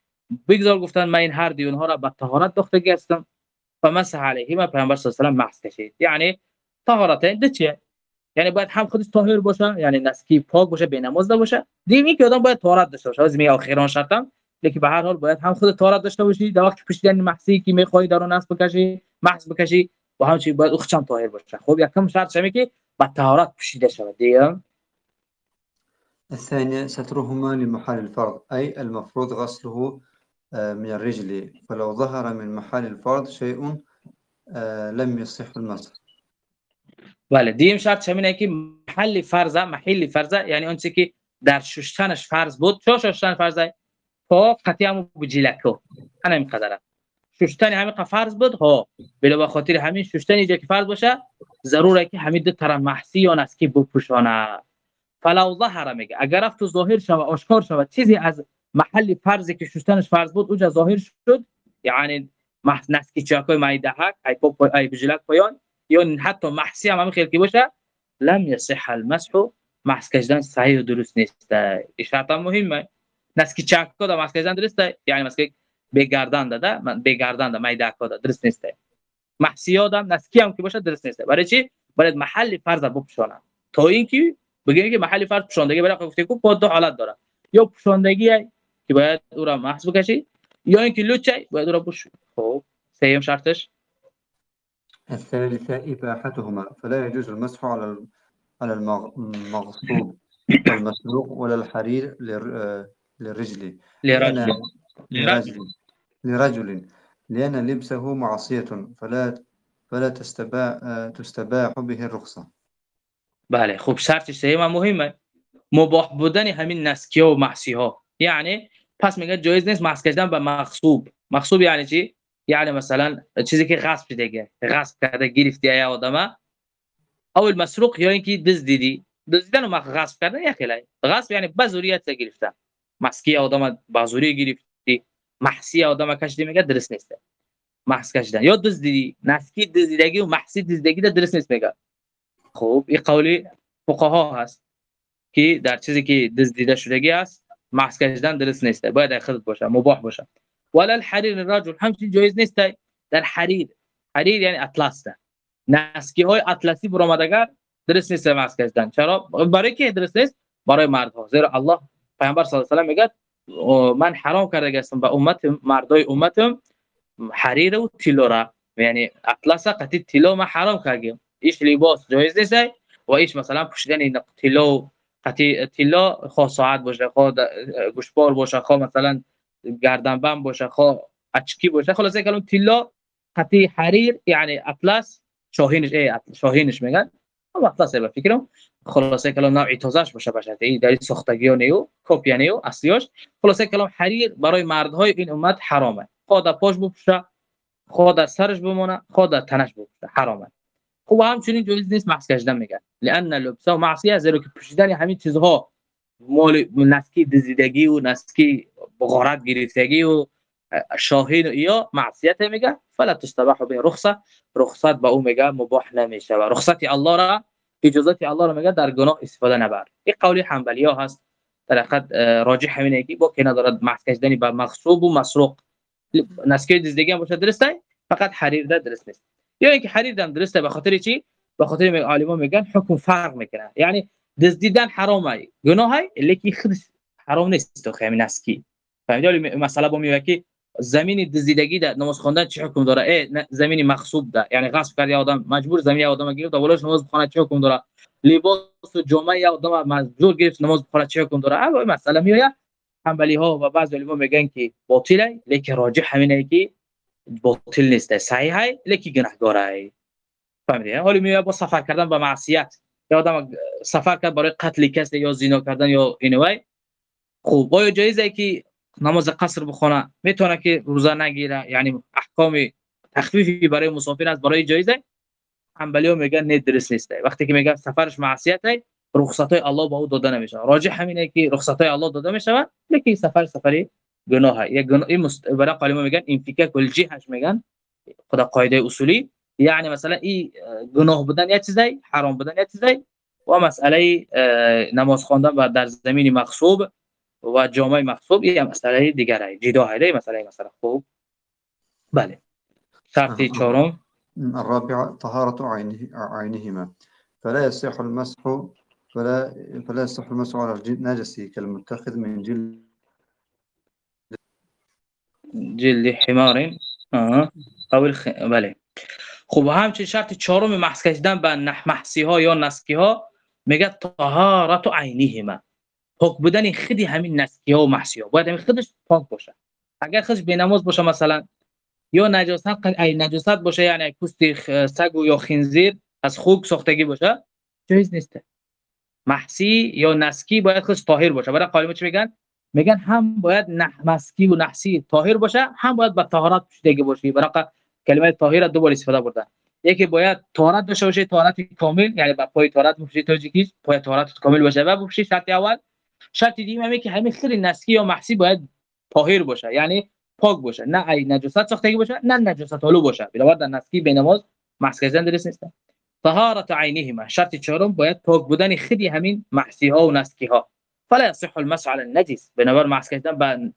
بگذار گفتن من این هر دی اونها را به طهارت داخته هستم فمسح علیهما پیامبر صلی الله علیه و محس کشید. یعنی طهارتین ده چیه؟ یعنی باید هم خودش طاهر باشه یعنی نسکی پاک باشه به نماز باشه دیگه که آدم باید طهارت داشته باشه. از می اخیران شرطم لیکن به هر حال باید هم خود طهارت داشته باشی. در وقت پوشیدن محسی که می‌خوای در اون نصب بکشی محس بکشی و همچنین باید اخچم طاهر باشه. خب یکم شرط شمی که با طهارت پوشیده شود. دیگه؟ الثانية سترهما لمحل الفرض أي المفروض غسله آه، من الرجل. فلو ظهر من محل الفرض شيء آه، لم يصح المسح. بله دیم شرط شمینه که محل فرضه محل فرضه یعنی اون چیزی که در ششتنش فرض بود. چه ششتن فرضه پا قطعی همو أنا این قدره ششتن همین فرض بود ها بلا به خاطر همین ششتن اینجا که فرض باشه ضروره که همین دو طرف محسی یا نسکی بپوشانه فلو ظهر میگه. اگر رفت و ظاهر شود آشکار شود. چیزی از محل فرضی که ششتنش فرض بود اونجا ظاهر شد. یعنی محس نسکی چاکوی مایده حق ای پا پا ای بجلک پایان. یا حتی محسی هم همین خیلی باشه. لم یصح المسح. محس کشیدن صحیح و درست نیست. هم مهمه نسکی چاکو دا محس کشیدن درسته. یعنی مثلا بگردان داده من بگردان دا مایده کدا درست نیسته محسی آدم نسکی هم که باشه درست نیسته برای چی؟ باید محل فرض بپوشانه تا اینکه بگیم که محل فرض پوشاندگی برای گفته کو دو حالت داره یا پوشاندگی که باید أو را محض بکشی یا اینکه لوچه باید أو را بوش خب سیم شرطش؟ الثالثة إباحتهما فلا يجوز المسح على على المغ- المغصوب والمسروق ولا الحرير لر- للرجل. لرجل. لأن- لرجل. لرجل. لأن لبسه معصية فلا فلا تستباح تستباح به الرخصة. بله. خب شرطش سیم هم مهمه. مباح بودن همین نسکی ها و معصی ها یعنی پس میگه جایز نیست محض کردن به مغصوب. مغصوب یعنی چی؟ یعنی مثلا چیزی که غصب دیگه. غصب کرده گرفتی ای آدمه. او المسروق یا اینکه دزدیدی دزدیدن و غصب کردن یک خیلی غصب یعنی به زوریت گرفته؟ مسکی آدم به زوری گرفتی. محسی آدم کشیدی میگه درست نیست. محس کشیدن. یا دزدیدی نسکی دزدیدگی و محسی دزدیدگی درست نیست میگه. خب این قولی فقها هست که در چیزی که دزدیده شدگی است محس کشیدن درست نیست باید در خودت باشه مباح باشه ولا الحرير الرجل همچنین جایز نیست. در حریر حریر یعنی اطلس نسکی های اطلسی برآمدگر درست نیست ماسک کردن چرا؟ برای کی درست نیست؟ برای مردها. زیرا الله پیامبر صلی الله علیه و میگه من حرام کرده هستم به امت مردای امتم حریر و را. یعنی اطلس قتی تیلو ما حرام کردیم. ایش لباس جایز نیست و ایش مثلا پوشیدن تیلو قتی تیلا خواه ساعت باشه خواه گوشبار باشه خواه مثلا گردنبند باشه خواه اچکی باشه. خلاصه کلام تیلا قتی حریر یعنی اطلس شاهینش ای شاهینش میگن. اما اطلس به فکرم. خلاصه کلام نوعی تازهش باشه باشه. این در ساختگی و نیو کپی نیو اصلیاش خلاصه کلام حریر برای مردهای این امت حرامه. خواه در پاش بپوشه خواه در سرش بمونه خواه در تنش بپوشه. حرامه. خب همچنین جایز نیست محض کشیدن میگن. لان لبسه و معصیه زیرا که پوشیدن همین چیزها مال نسکی دزیدگی و نسکی بغارت گرفتگی و شاهین یا معصیت میگه فلا تستباح به رخصه رخصت با او میگه مباح نمیشه و رخصت الله را اجازت الله را میگه در گناه استفاده نبر. این قولی حنبلی ها هست. در حقیقت راجح همینه که با که ندارد محض کشیدن به مغصوب و مسروق. نسکی دزدگی هم باشه درسته فقط حریر ده درست نیست. یا اینکه حریر درسته به خاطر چی؟ به خاطر عالما میگن حکم فرق می‌کنه. یعنی دزدیدن حرامه. گناه لیکی خودش حرام نیست. تو خیلی نسکی فهمیدی؟ مثلا با میگه که زمین دزدیدگی در نماز خواندن چه حکم داره؟ ای زمین مغصوب ده. یعنی غصب کرد آدم مجبور زمین آدم گرفت ولش نماز بخونه چه حکم داره؟ لباس و جامعه آدم مجبور گرفت نماز بخونه چه حکم داره؟ اما مثلا میگه حنبلی ها و بعض علما میگن که باطله لیکن راجح همینه که باطل نیست. صحیح لیکن گناهگاره فهمیدی؟ حالا میگه با سفر کردن به معصیت. یا آدم سفر کرد برای قتل کسی یا زنا کردن یا اینوای خوب آیا جایزه که نماز قصر بخونه می‌تونه که روزه نگیره. یعنی احکام تخفیفی برای مسافر است. برای جایزه حنبلی ها میگن نه درست نیست. وقتی که میگن سفرش معصیت رخصت های الله به او داده نمیشه راجع همینه که رخصت های الله داده میشه لیکن سفر سفری گناه یک گناه این. برای قالما میگن انفکاک الجهش میگن. خدا قاعدة اصولی. یعنی مثلا این گناه بودن یه چیزی حرام بودن یه چیزی و مسئله نماز خواندن در زمین مغصوب و جامعه مغصوب یه مسئله دیگره جدا هیده مسئله مسئله. خوب بله. شرط چهارم. الرابع طهارة عينه عينهما فلا يصح المسح فلا فلا يصح المسح على النجس كالمتخذ من جلد جلد حمار. او الخ... بله. خب همچنین شرط چهارم محض کشیدن به محسی ها یا نسکی ها میگه طهارت عینهما پاک بودن خودی همین نسکی ها و محسی ها باید همین خودش پاک باشه. اگر خودش نماز باشه مثلا یا نجاست ای نجاست باشه یعنی پوست سگ یا خنزیر از خوک ساختگی باشه جایز نیست. محسی یا نسکی باید خودش طاهر باشه. برای قالم چی میگن؟ میگن هم باید مسکی و نحسی طاهر باشه هم باید به طهارت پوشیدگی باشه برای کلمه طاهر دو بار استفاده بردن یکی باید طهارت داشته باشه طهارت کامل یعنی با پای طهارت بپوشی تا که پای طهارت کامل باشه. و بپوشی شرط اول. شرط دیگه همه که همه خیلی نسکی یا محسی باید طاهر باشه یعنی پاک باشه. نه ای نجاست ساختگی باشه نه نجاست آلو باشه. بنابراین در نسکی به نماز مسح کردن درست نیست. طهارت عینهما شرط چهارم باید پاک بودن خودی همین محسی ها و نسکی ها فلا يصح المسح على النجس. بنابراین مسح کردن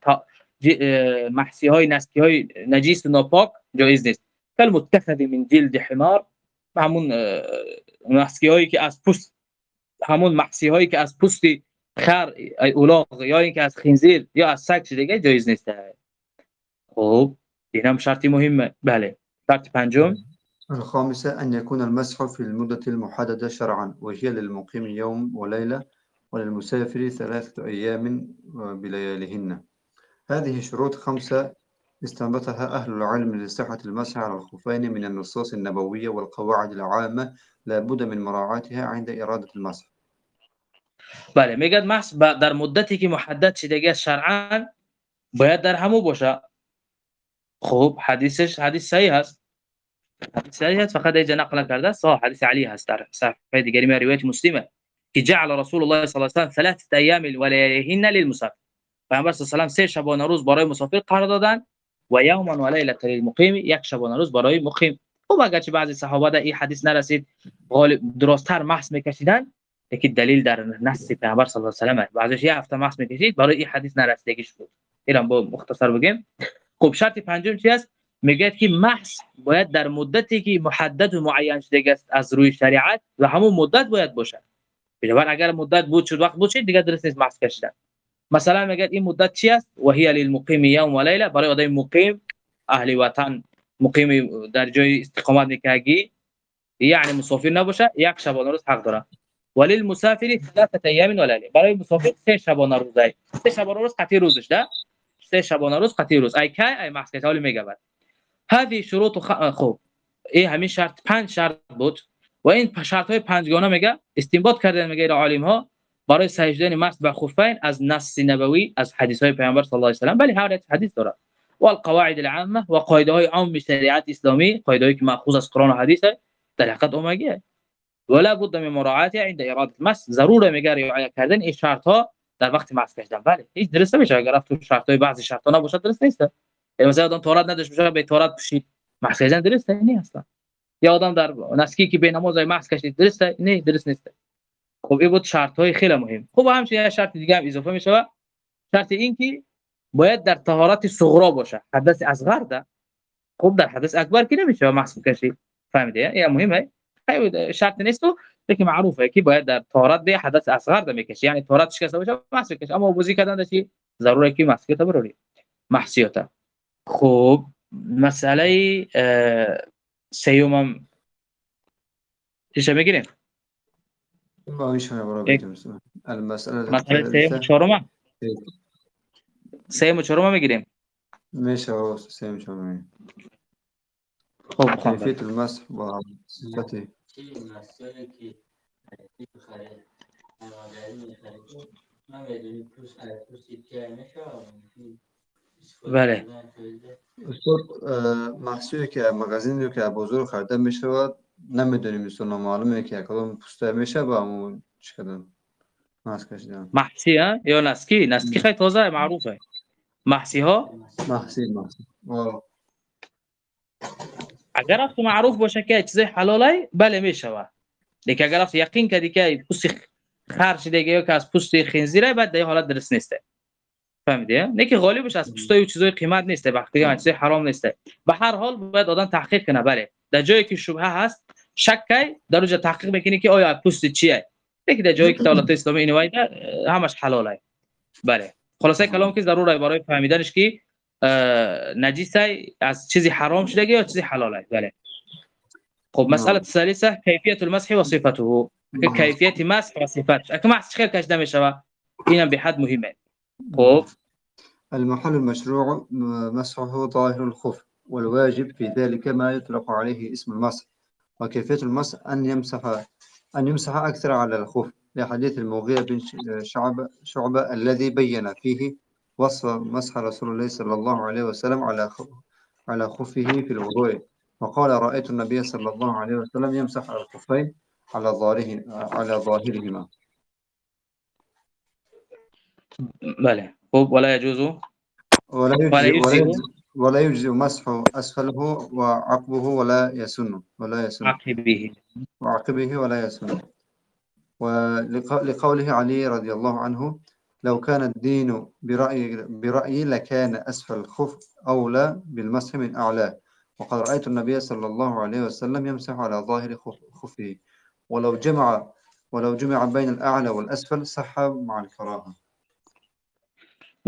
به محسی های نسکی های نجیس ناپاک جایز نیست. كالمتخذ من جلد حمار همون محسی هایی که از پوست همون محسی هایی که از پوست خر اولاغ یا اینکه از خنزیر یا از سگ دیگه جایز نیست. خب این هم شرطی مهمه. بله. شرط پنجم. الخامسة أن يكون المسح في المدة المحددة شرعا وهي للمقيم يوم وليلة وللمسافر ثلاثة أيام بلياليهن. هذه شروط خمسة استنبطها أهل العلم لصحة المسح على الخفين من النصوص النبوية والقواعد العامة لا بد من مراعاتها عند إرادة المسح بله میگد محض در مدتی که محدد شدگی شرعا باید در همو باشه. خب حدیثش حدیث صحیح هست. حدیث صحیح هست فقط اینجا نقل کرده است. حدیث علی هست در صحیح دیگری ما روایت مسلمه. جعل رسول الله صلی الله علیه و سلم ثلاثه ایام ولياليهن للمسافر پیامبر صلی الله علیه و سه شبانه روز برای مسافر قرار دادن و یوما و لیله للمقیم یک شبانه روز برای مقیم خب اگرچه بعضی صحابه در این حدیث نرسید غالب درستتر محض میکشیدن یکی دلیل در نص پیامبر صلی الله علیه و سلم بعضیش یه هفته محض می‌کشید برای این حدیث نرسیدگیش بود ایران با مختصر بگیم خب شرط پنجم چی است میگه که محض باید در مدتی که محدد و معین شده است از روی شریعت و همون مدت باید باشه بنابر اگر مدت بود شد وقت بود شد دیگه درست نیست محض کشیدن. مثلا میگه این مدت چی است؟ و هی للمقیم یوم و لیلة برای آدم مقیم أهل وطن مقیم در جای استقامت میکردی یعنی مسافر نباشه یک شبانه روز حق داره ولی المسافر ثلاثة ایام و لیلة. برای مسافر سه شبانه روز سه شبانه روز قطعی روزش ده؟ سه شبانه روز قطعی روز. ای کی؟ ای محض کشالی میگه بعد هذه شروط خ... خوب این همین شرط پنج شرط بود. و این شرط های پنجگانه میگه استنباط کردن میگه عالم ها برای سجدن مست به خفین از نص نبوی از حدیث های پیامبر صلی الله علیه و سلم بلی هر حدیث داره. و القواعد العامه و قاعده های عام شریعت اسلامی قاعده که ماخوذ از قرآن و حدیث در حقیقت اومگیه ولا بد من مراعات عند اراده مس ضروره میگه رعایت کردن این شرط ها در وقت مس کردن بله هیچ درست نمیشه. اگر تو شرط های بعضی شرط ها نباشه درست نیست. مثلا آدم تورات نداشت باشه به تورات پوشید. مس کردن درست نیست. اصلا یا آدم در نسکی که به نماز مس کشید درست نه درست نیست. خب این بود شرط های خیلی مهم. خب همچنین یه شرط دیگه هم اضافه میشه شرط این که باید در طهارت صغرا باشه. حدث اصغر ده خب در حدث اکبر که نمیشه محسوب کشی. فهمیده؟ یا مهمه. خیلی شرط نیست لیکن معروفه که باید در طهارت به حدث اصغر ده می‌کشی یعنی طهارت شکسته باشه محسوب کشی اما وضو کردن چی ضروره که محسوب بروری محسیاته خب مسئله می‌گیریم ما ان شاء الله برو المسألة مسألة سيم چهارم سيم چهارم می‌گیریم. میشه و سيم چهارم خب كيفية المسح وصفته بله. استاد محصولی که مغازین رو که بزرگ خریده می شود نمی‌دونیم اصلا معلومه که کدام پوسته میشه با همون چقدر ماسک کشیدن محسی ها؟ یا نسکی؟ نسکی خیلی تازه معروفه. محسی ها؟ محسی محسی اگر افت معروف باشه که چیز حلاله بله می‌شوه لیکن اگر افت یقین کردی که پوست خرش دیگه یا که از پوست خنزیره بعد در حالت درست نیسته. فهمیدی نه که غالبش از پوستای چیزای قیمت نیسته وقتی که چیز حرام نیسته به هر حال باید آدم تحقیق کنه. بله. در جایی که شبهه هست شک کی؟ در اونجا تحقیق می‌کنی که آیا پوست چیه؟ یکی در جایی که دولت اسلامی اینو همش حلاله. بله. خلاصه کلام که ضروره برای فهمیدنش که نجیس از چیزی حرام شده یا چیزی حلاله؟ بله. خب مسئله ثالثه کیفیت المسح و صفته. کیفیت مسح و صفاتش اگه مسح خیر کشیده میشه اینم به حد مهمه. خب. المحل المشروع مسحه ظاهر الخف والواجب في ذلك ما يطلق عليه اسم المسح وكيفية المسح أن يمسح أن يمسح أكثر على الخف. لحديث المغيرة بن شعبة, شعبة الذي بين فيه وصف مسح رسول الله صلى الله عليه وسلم على على خفه في الوضوء. وقال رأيت النبي صلى الله عليه وسلم يمسح على الخفين على ظاهره على ظاهرهما. بله ولا يجوز. ولا يجوز ولا يجزئ مسح أسفله وعقبه ولا يسن ولا يسن عقبه وعقبه ولا يسن ولقوله علي رضي الله عنه لو كان الدين برأي برأيي لكان أسفل الخف أولى بالمسح من أعلاه وقد رأيت النبي صلى الله عليه وسلم يمسح على ظاهر خفه. ولو جمع ولو جمع بين الأعلى والأسفل صح مع الكراهة.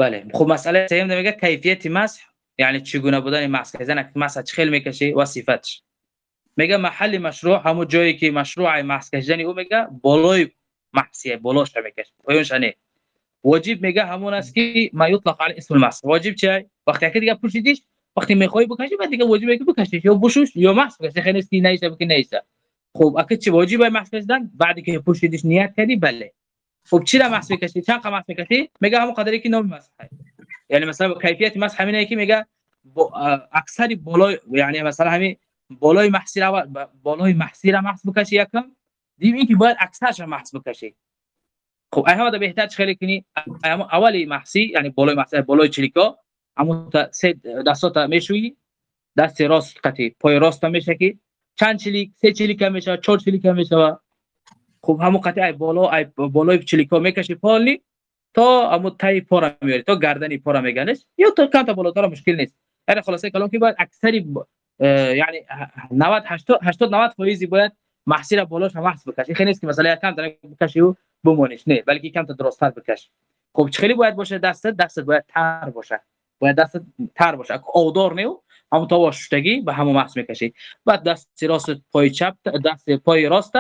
بله. خب مسئله سيم میگه کیفیت مسح یعنی چگونه بودن مسح؟ کردن مسح چه خیلی می‌کشی و صفتش میگه محل مشروع همون جایی که مشروع مسح کردن او میگه بالای محسیه بالاش می‌کشه. پایونش نه واجب میگه همون است که ما یطلق علی اسم المسح. واجب چه وقتی که دیگه پوشیدیش وقتی می‌خوای بکشی بعد دیگه واجبه که بکشی یا بشوش یا مسح بکشی. خیلی نیست که نیست خب اگه چه واجبه مسح کردن بعد که پوشیدیش نیت کردی بله. خب چی را مسح بکشی چند مسح بکشی میگه همون قدری که نام مسح یعنی مثلا کیفیت مسح همینه که میگه اکثر بالای یعنی مثلا همین بالای محسی را بالای محسی را بکشی یکم دیم اینکه باید اکثرش محس بکشی. خب اما ده بهتر خیلی کنی؟ اولی محسی یعنی بالای محسی بالای چلیکا تا سه دستات میشویی دست راست قطعی پای راست میشکی. چند چلیک سه چلیک میشه چهار چلیک میشه خب همو قطعی بالا ای بالای چلیکا می‌کشی پالی تا همو تای پا را میاری تا گردنی پا را میگنش یا تا کم تا بالاتر مشکل نیست. یعنی خلاصه کلام که باید اکثری یعنی 90 80 80 90 فایزی باید محصی را بالاش هم محض بکشی. خیلی نیست که مثلا کم تا بکشی و بمونیش نه بلکه کم تا درستتر بکش خب خیلی باید باشه دست دست باید تر باشه. باید دست تر باشه. آودار نیو همون تا واشتگی به همون محض می‌کشی. بعد دست راست پای چپ دست پای راست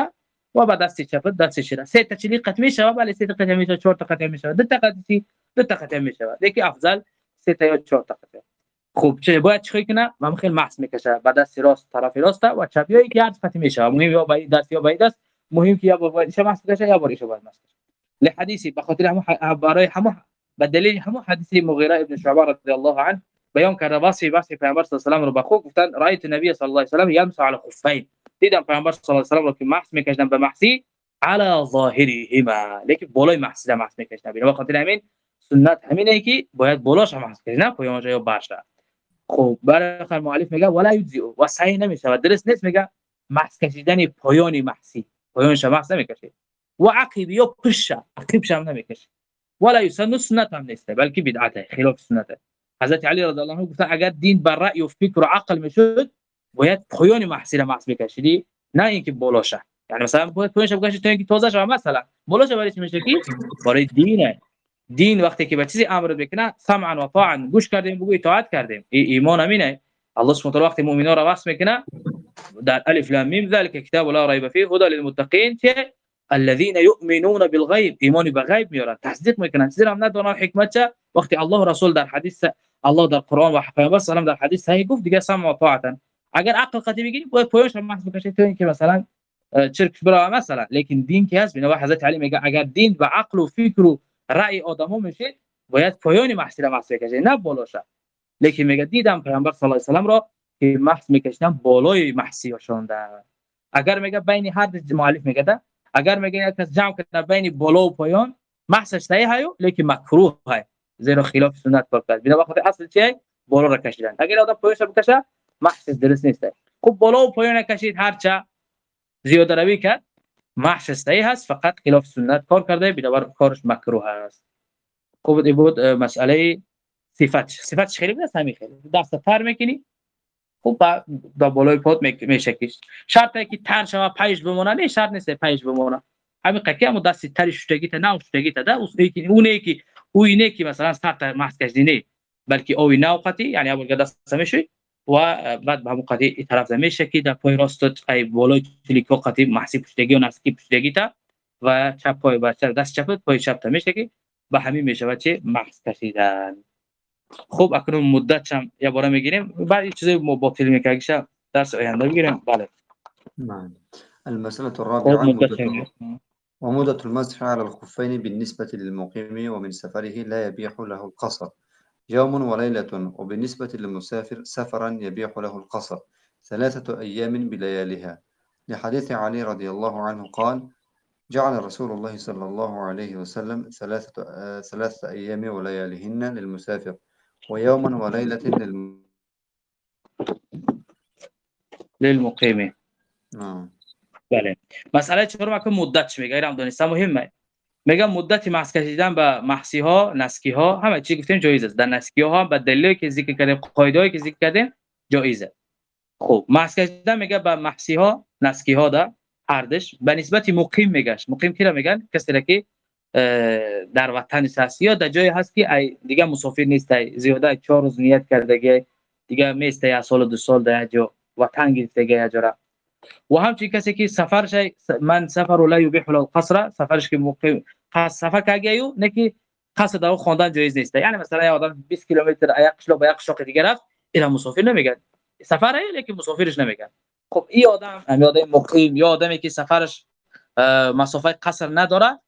وبا داسې چې داسې شي سه تشریح ختمي شوه بل سه ختمي شوه چورته ختمي شوه دتة ختمي دته ختمي أفضل سه أيوة تا یا چورته ختمي چه باید چیکار کنه من خیلی محض میکشه با دست راست طرف راسته و چپیایی که هر فتح میشه مهم یا باید دست یا باید دست مهم که یا باید شه محض یا باید شه باید محض لحدیثی به خاطر همو برای همو به دلیل همو حدیث مغیره ابن شعبه رضی الله عنه. بیان کرده واسه واسه پیامبر صلی الله علیه و آله رو به گفتن رایت نبی صلی الله علیه و آله یمسح علی خفین دیدم پیامبر صلی الله علیه و رو که محض میکشدن به محسی على ظاهرهما لیکن بالای محسی محض میکشدن به خاطر همین سنت همینه که باید بالاش هم محض کنی نه پایانش یا باشه خب برای خیر مؤلف میگه ولا یجزی و صحیح نمیشه و درست نیست میگه محض کشیدن پایانی محسی پایانش محض نمی‌کشه. و عقب یا پش عقبش هم نمی‌کشه. ولا یسن سنت هم نیست. بلکه بدعته خلاف سنته. حضرت علی رضی الله عنه گفت اگر دین بر رأی و فکر و عقل می‌شد باید پایان محصول محض بکشیدی نه اینکه بالاشه یعنی مثلا باید پایانش بکشید تا اینکه تازه شما مثلا بالاش برای چی میشه کی برای دینه. دین وقتی که به چیزی امر بکنه سمعا و طاعا گوش کردیم بگو اطاعت کردیم. ای ایمان امینه. الله سبحانه و تعالی وقتی مؤمنان را وصف می‌کنه در الف لام میم ذلك کتاب لا ریب فیه هدى للمتقین که الذين يؤمنون بالغيب ایمان به غیب میارن. تصدیق می‌کنن. زیرا هم ندارن حکمت چه؟ وقتی الله رسول در حدیث الله در قرآن و پیامبر سلام در حدیث صحیح گفت دیگه سمع و طاعتا. اگر عقل قطعی بگیری باید پایش هم محض بکشه تو اینکه مثلا چرک برا مثلا. لیکن دین که هست بنا حضرت علی میگه اگر دین و عقل و فکر و رأی آدمو میشه باید پایان محصول محض بکشه نه بالاشه لیکن میگه دیدم پیامبر صلی الله علیه و سلام را که محض میکشیدن بالای محسی شونده اگر میگه بین هر مؤلف میگه اگر میگه کس جمع کنه بین بالا و پایان محضش صحیح هیو لیکن مکروه های زیرا خلاف سنت کار کرد بنا وقت اصل چی بالا را کشیدن. اگر آدم پایانش بکشه محض درست نیست. خب بالا و پایان کشید هر چه زیاده روی کرد. محض صحیح هست فقط خلاف سنت کار کرده بنابر کارش مکروه است. خب این بود مسئله صفت. صفت خیلی نیست همین خیلی. دست تر می‌کنی خب با بالای پات میشه کش که تر شما پیش بمونه نه شرط نیست پیش بمونه. همین قکی هم دست تری شتگی تا نه شتگی تا ده. اون که او اینه که مثلا سخت محض کشیدی نه بلکه او نه وقتی یعنی اول دست میشه و بعد به همون قضیه طرف میشه که در پای راست ای بالای کلیک وقتی محض پشتگی و نسکی پشتگی تا و چپ پای بچه دست چپ پای چپ تا میشه که به همین میشه چه محض کشیدن خب اکنون مدت هم یه باره میگیریم بعد این چیزی باطل میکنه درس آینده بگیریم بله. المسألة الرابعة مدة ومدة المسح على الخفين بالنسبة للمقيم ومن سفره لا يبيح له القصر. يوم وليلة وبالنسبة للمسافر سفرا يبيح له القصر ثلاثة أيام بلياليها. لحديث علي رضي الله عنه قال جعل رسول الله صلى الله عليه وسلم ثلاثة, آه ثلاثة أيام ولياليهن للمسافر ويوما وليلة للم... للمقيم نعم. بله. مسئله چهارم که مدت میگه؟ اینم دونسته مهمه. میگم مدت محض کشیدن به محسی ها نسکی ها همه چی گفتیم جایز است در نسکی ها به دلیلی که ذکر کردیم قاعده که ذکر کردیم جایزه. خب محض کشیدن میگه به محسی ها نسکی ها ده هردش به نسبت مقیم میگش مقیم کی میگن؟ کسی که در وطن هست یا در جای هست که دیگه مسافر نیست زیاده چهار روز نیت کرده دیگه میسته یا سال دو سال در جا وطن گرفته یا و همچنین کسی که سفرش من سفر لا یبیح له القصر سفرش که مقیم سفر کاگه یو نکی قصد او خواندن جایز نیست. یعنی مثلا یا آدم 20 کیلومتر ایقش لو به یک شاق دیگه رفت اینا مسافر نمیگن. سفر لیکن مسافرش نمیگن. خب این آدم هم آدم مقیم یا آدمی که سفرش مسافت قصر نداره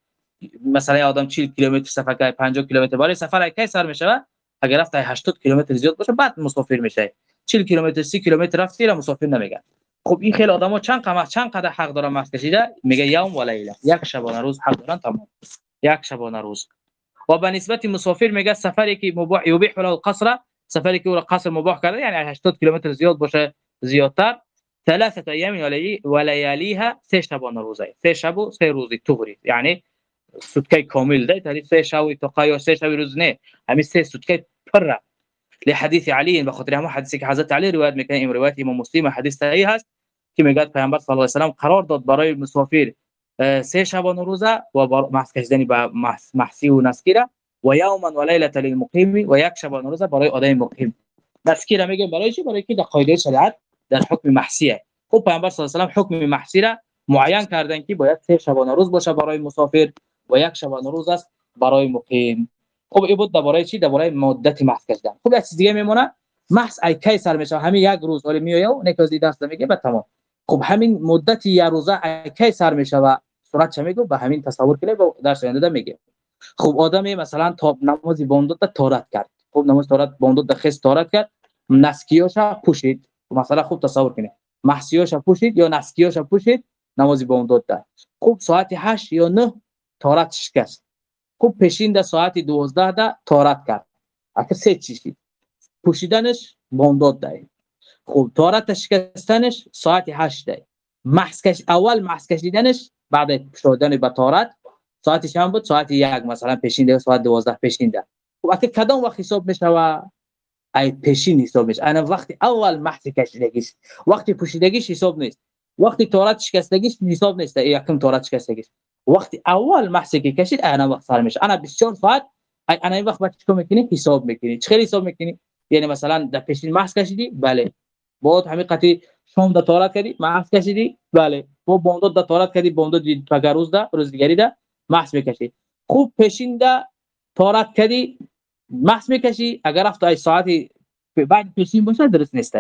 مثلا آدم 40 کیلومتر سفر کنه 50 کیلومتر برای سفر کی سر میشه اگر رفت 80 کیلومتر زیاد باشه بعد مسافر میشه. 40 کیلومتر 30 کیلومتر رفت مسافر نمیگن. خب این خیلی آدمو چند قمه چند قدر حق دارن مس کشیده؟ میگه یوم و لیله یک شبانه روز حق دارن تمام. یک شبانه روز. و به نسبت مسافر میگه سفری که مباح یبیح له القصر سفری که او قصر مباح کرده یعنی 80 کیلومتر زیاد باشه زیادتر. ثلاثه ایام و لیالیها سه شبانه روزه. سه شب و سه روزی طهری یعنی سوتکه کامل ده تاری سه شب تا قیا سه شب روز نه. همین سه سوتکه پر. لحديث علي بخاطر همون حدیثی که حضرت علی روایت می‌کنه این روایت امام مسلم حدیث صحیح هست. که میگه پیامبر صلی الله علیه و قرار داد برای مسافر سه شبانه روزه و محض کشیدن با محسی و نسکیره و یوما و لیله للمقیم و یک شبانه روزه برای آدم مقیم. نسکیره میگه برای چی؟ برای که در قاعده شریعت در حکم محسیه خب پیامبر صلی الله علیه و حکم محسی را معین کردن که باید سه شبانه روز باشه برای مسافر و یک شبانه روز است برای مقیم. خب این بود درباره چی؟ درباره مدت محض کشیدن. خب یک چیز دیگه میمونه محض ای کی سر میشه؟ همین یک روز. ولی میایه و نکازی دست میگه به تمام. خب همین مدت یک روزه کی سر میشه و صورت چه میگه به همین تصور کنه با درس آینده میگه. خب آدمی مثلا تا نمازی بوندو تارت کرد. خب نماز تارت بوندو خست تارت کرد. نسکیاش پوشید. مثلا خوب تصور کنه محسیاش پوشید یا نسکیاش پوشید نمازی بوندو ده خب ساعت 8 یا 9 تارت شکست. خب پیشین در ساعت 12 ده تارت کرد. اگه سه چیزی پوشیدنش بوندو ده خب تارت شکستنش ساعت 8 ده محسکش اول محس کشیدنش بعد شدن به تارت. ساعتش هم بود ساعت یک مثلا پیشین ده ساعت 12 پیشین ده خب اگه کدام وقت حساب میشه ای پیشین حساب میشه؟ انا وقتی اول محس کشیدگیش وقتی پوشیدگیش حساب نیست. وقتی تارت شکستگیش حساب نیست یکم تارت شکستگیش. وقتی اول محسی که کشید انا وقت سر میشه. انا 24 ساعت انا این وقت چیکار می‌کنی؟ حساب می‌کنی. چه حساب می‌کنی؟ یعنی مثلا در پیشین محس کشیدی؟ بله. بود همین قطعی شام تارت کردی؟ محس کشیدی؟ بله. با بوندو در تارت کردی؟ بوندو دی روز ده روز دیگری ده محس می‌کشی. خوب پیشین ده تارت کردی محس می‌کشی. اگر رفت ای ساعتی بعد پیشین باشه درست نیست.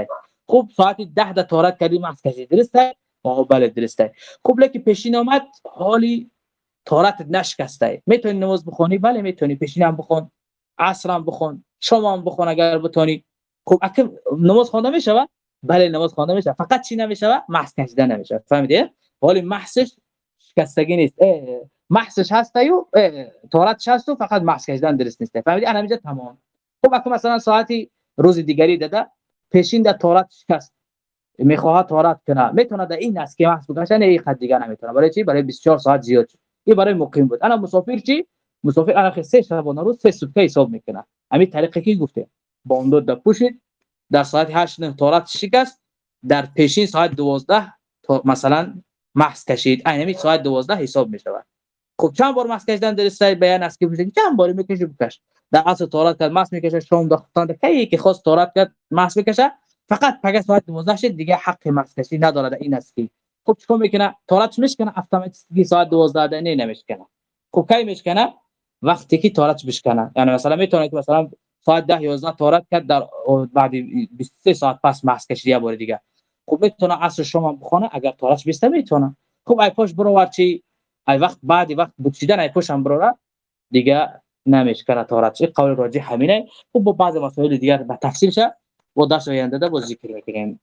خوب ساعت 10 ده تارت کردی محس کشی. درسته آه بله درسته خوب لکی پیشین آمد حالی تارت نشکسته می‌تونی نماز بخونی؟ بله می‌تونی. پیشین هم بخون عصر هم بخون شام هم بخون اگر بتونی. خب اگه نماز خوانده میشه بله نماز خوانده میشه فقط چی نمیشه محض کشیدن نمیشه فهمیدی؟ ولی محضش شکستگی نیست. محضش هست و تارت هست و فقط محض کشیدن درست نیست. فهمیدی؟ انا میگه تمام. خب اگه مثلا ساعتی روز دیگری داده پیشین در تارت شکست. می‌خواد تارت کنه. می‌تونه در این است که محض بکشه نه یک دیگه نمی‌تونه. برای چی؟ برای 24 ساعت زیاد. این برای مقیم بود. انا مسافر چی؟ مسافر انا سه شبانه روز سه صبح حساب می‌کنه. همین طریقی که گفته؟ باندود پوشید در ساعت 8 نه تارت شکست. در پیشین ساعت 12 مثلا محض کشید. این ساعت 12 حساب میشه خب چند بار محض کشیدن در سایت بیان است که میشه چند بار می‌کشه بکش در اصل تارت کرد محض می‌کشه شام دختان کی که خواست تارت کرد محض می‌کشه فقط پگه ساعت 12 شد دیگه حق محض کشید نداره این است که خب چیکار می‌کنه؟ تارت میشکنه؟ اتوماتیکی ساعت 12 ده نه نمیشکنه. خب کی میشکنه؟ وقتی که تارت بشکنه یعنی مثلا می‌تونه که مثلا ساعت 10 11 تارت کرد در بعد 23 ساعت پس محض کشید یه بار دیگه. خب می‌تونه عصر شما بخونه؟ اگر تارت بیسته می‌تونه. خب ای پاش برو ورچی. ای وقت بعدی وقت بچیدن ای پاش هم برو دیگه نمیشکنه تارت این قول راجع همینه. خب با بعض مسائل دیگر به تفصیل شه. و درس آینده ده با ذکر می‌کنیم.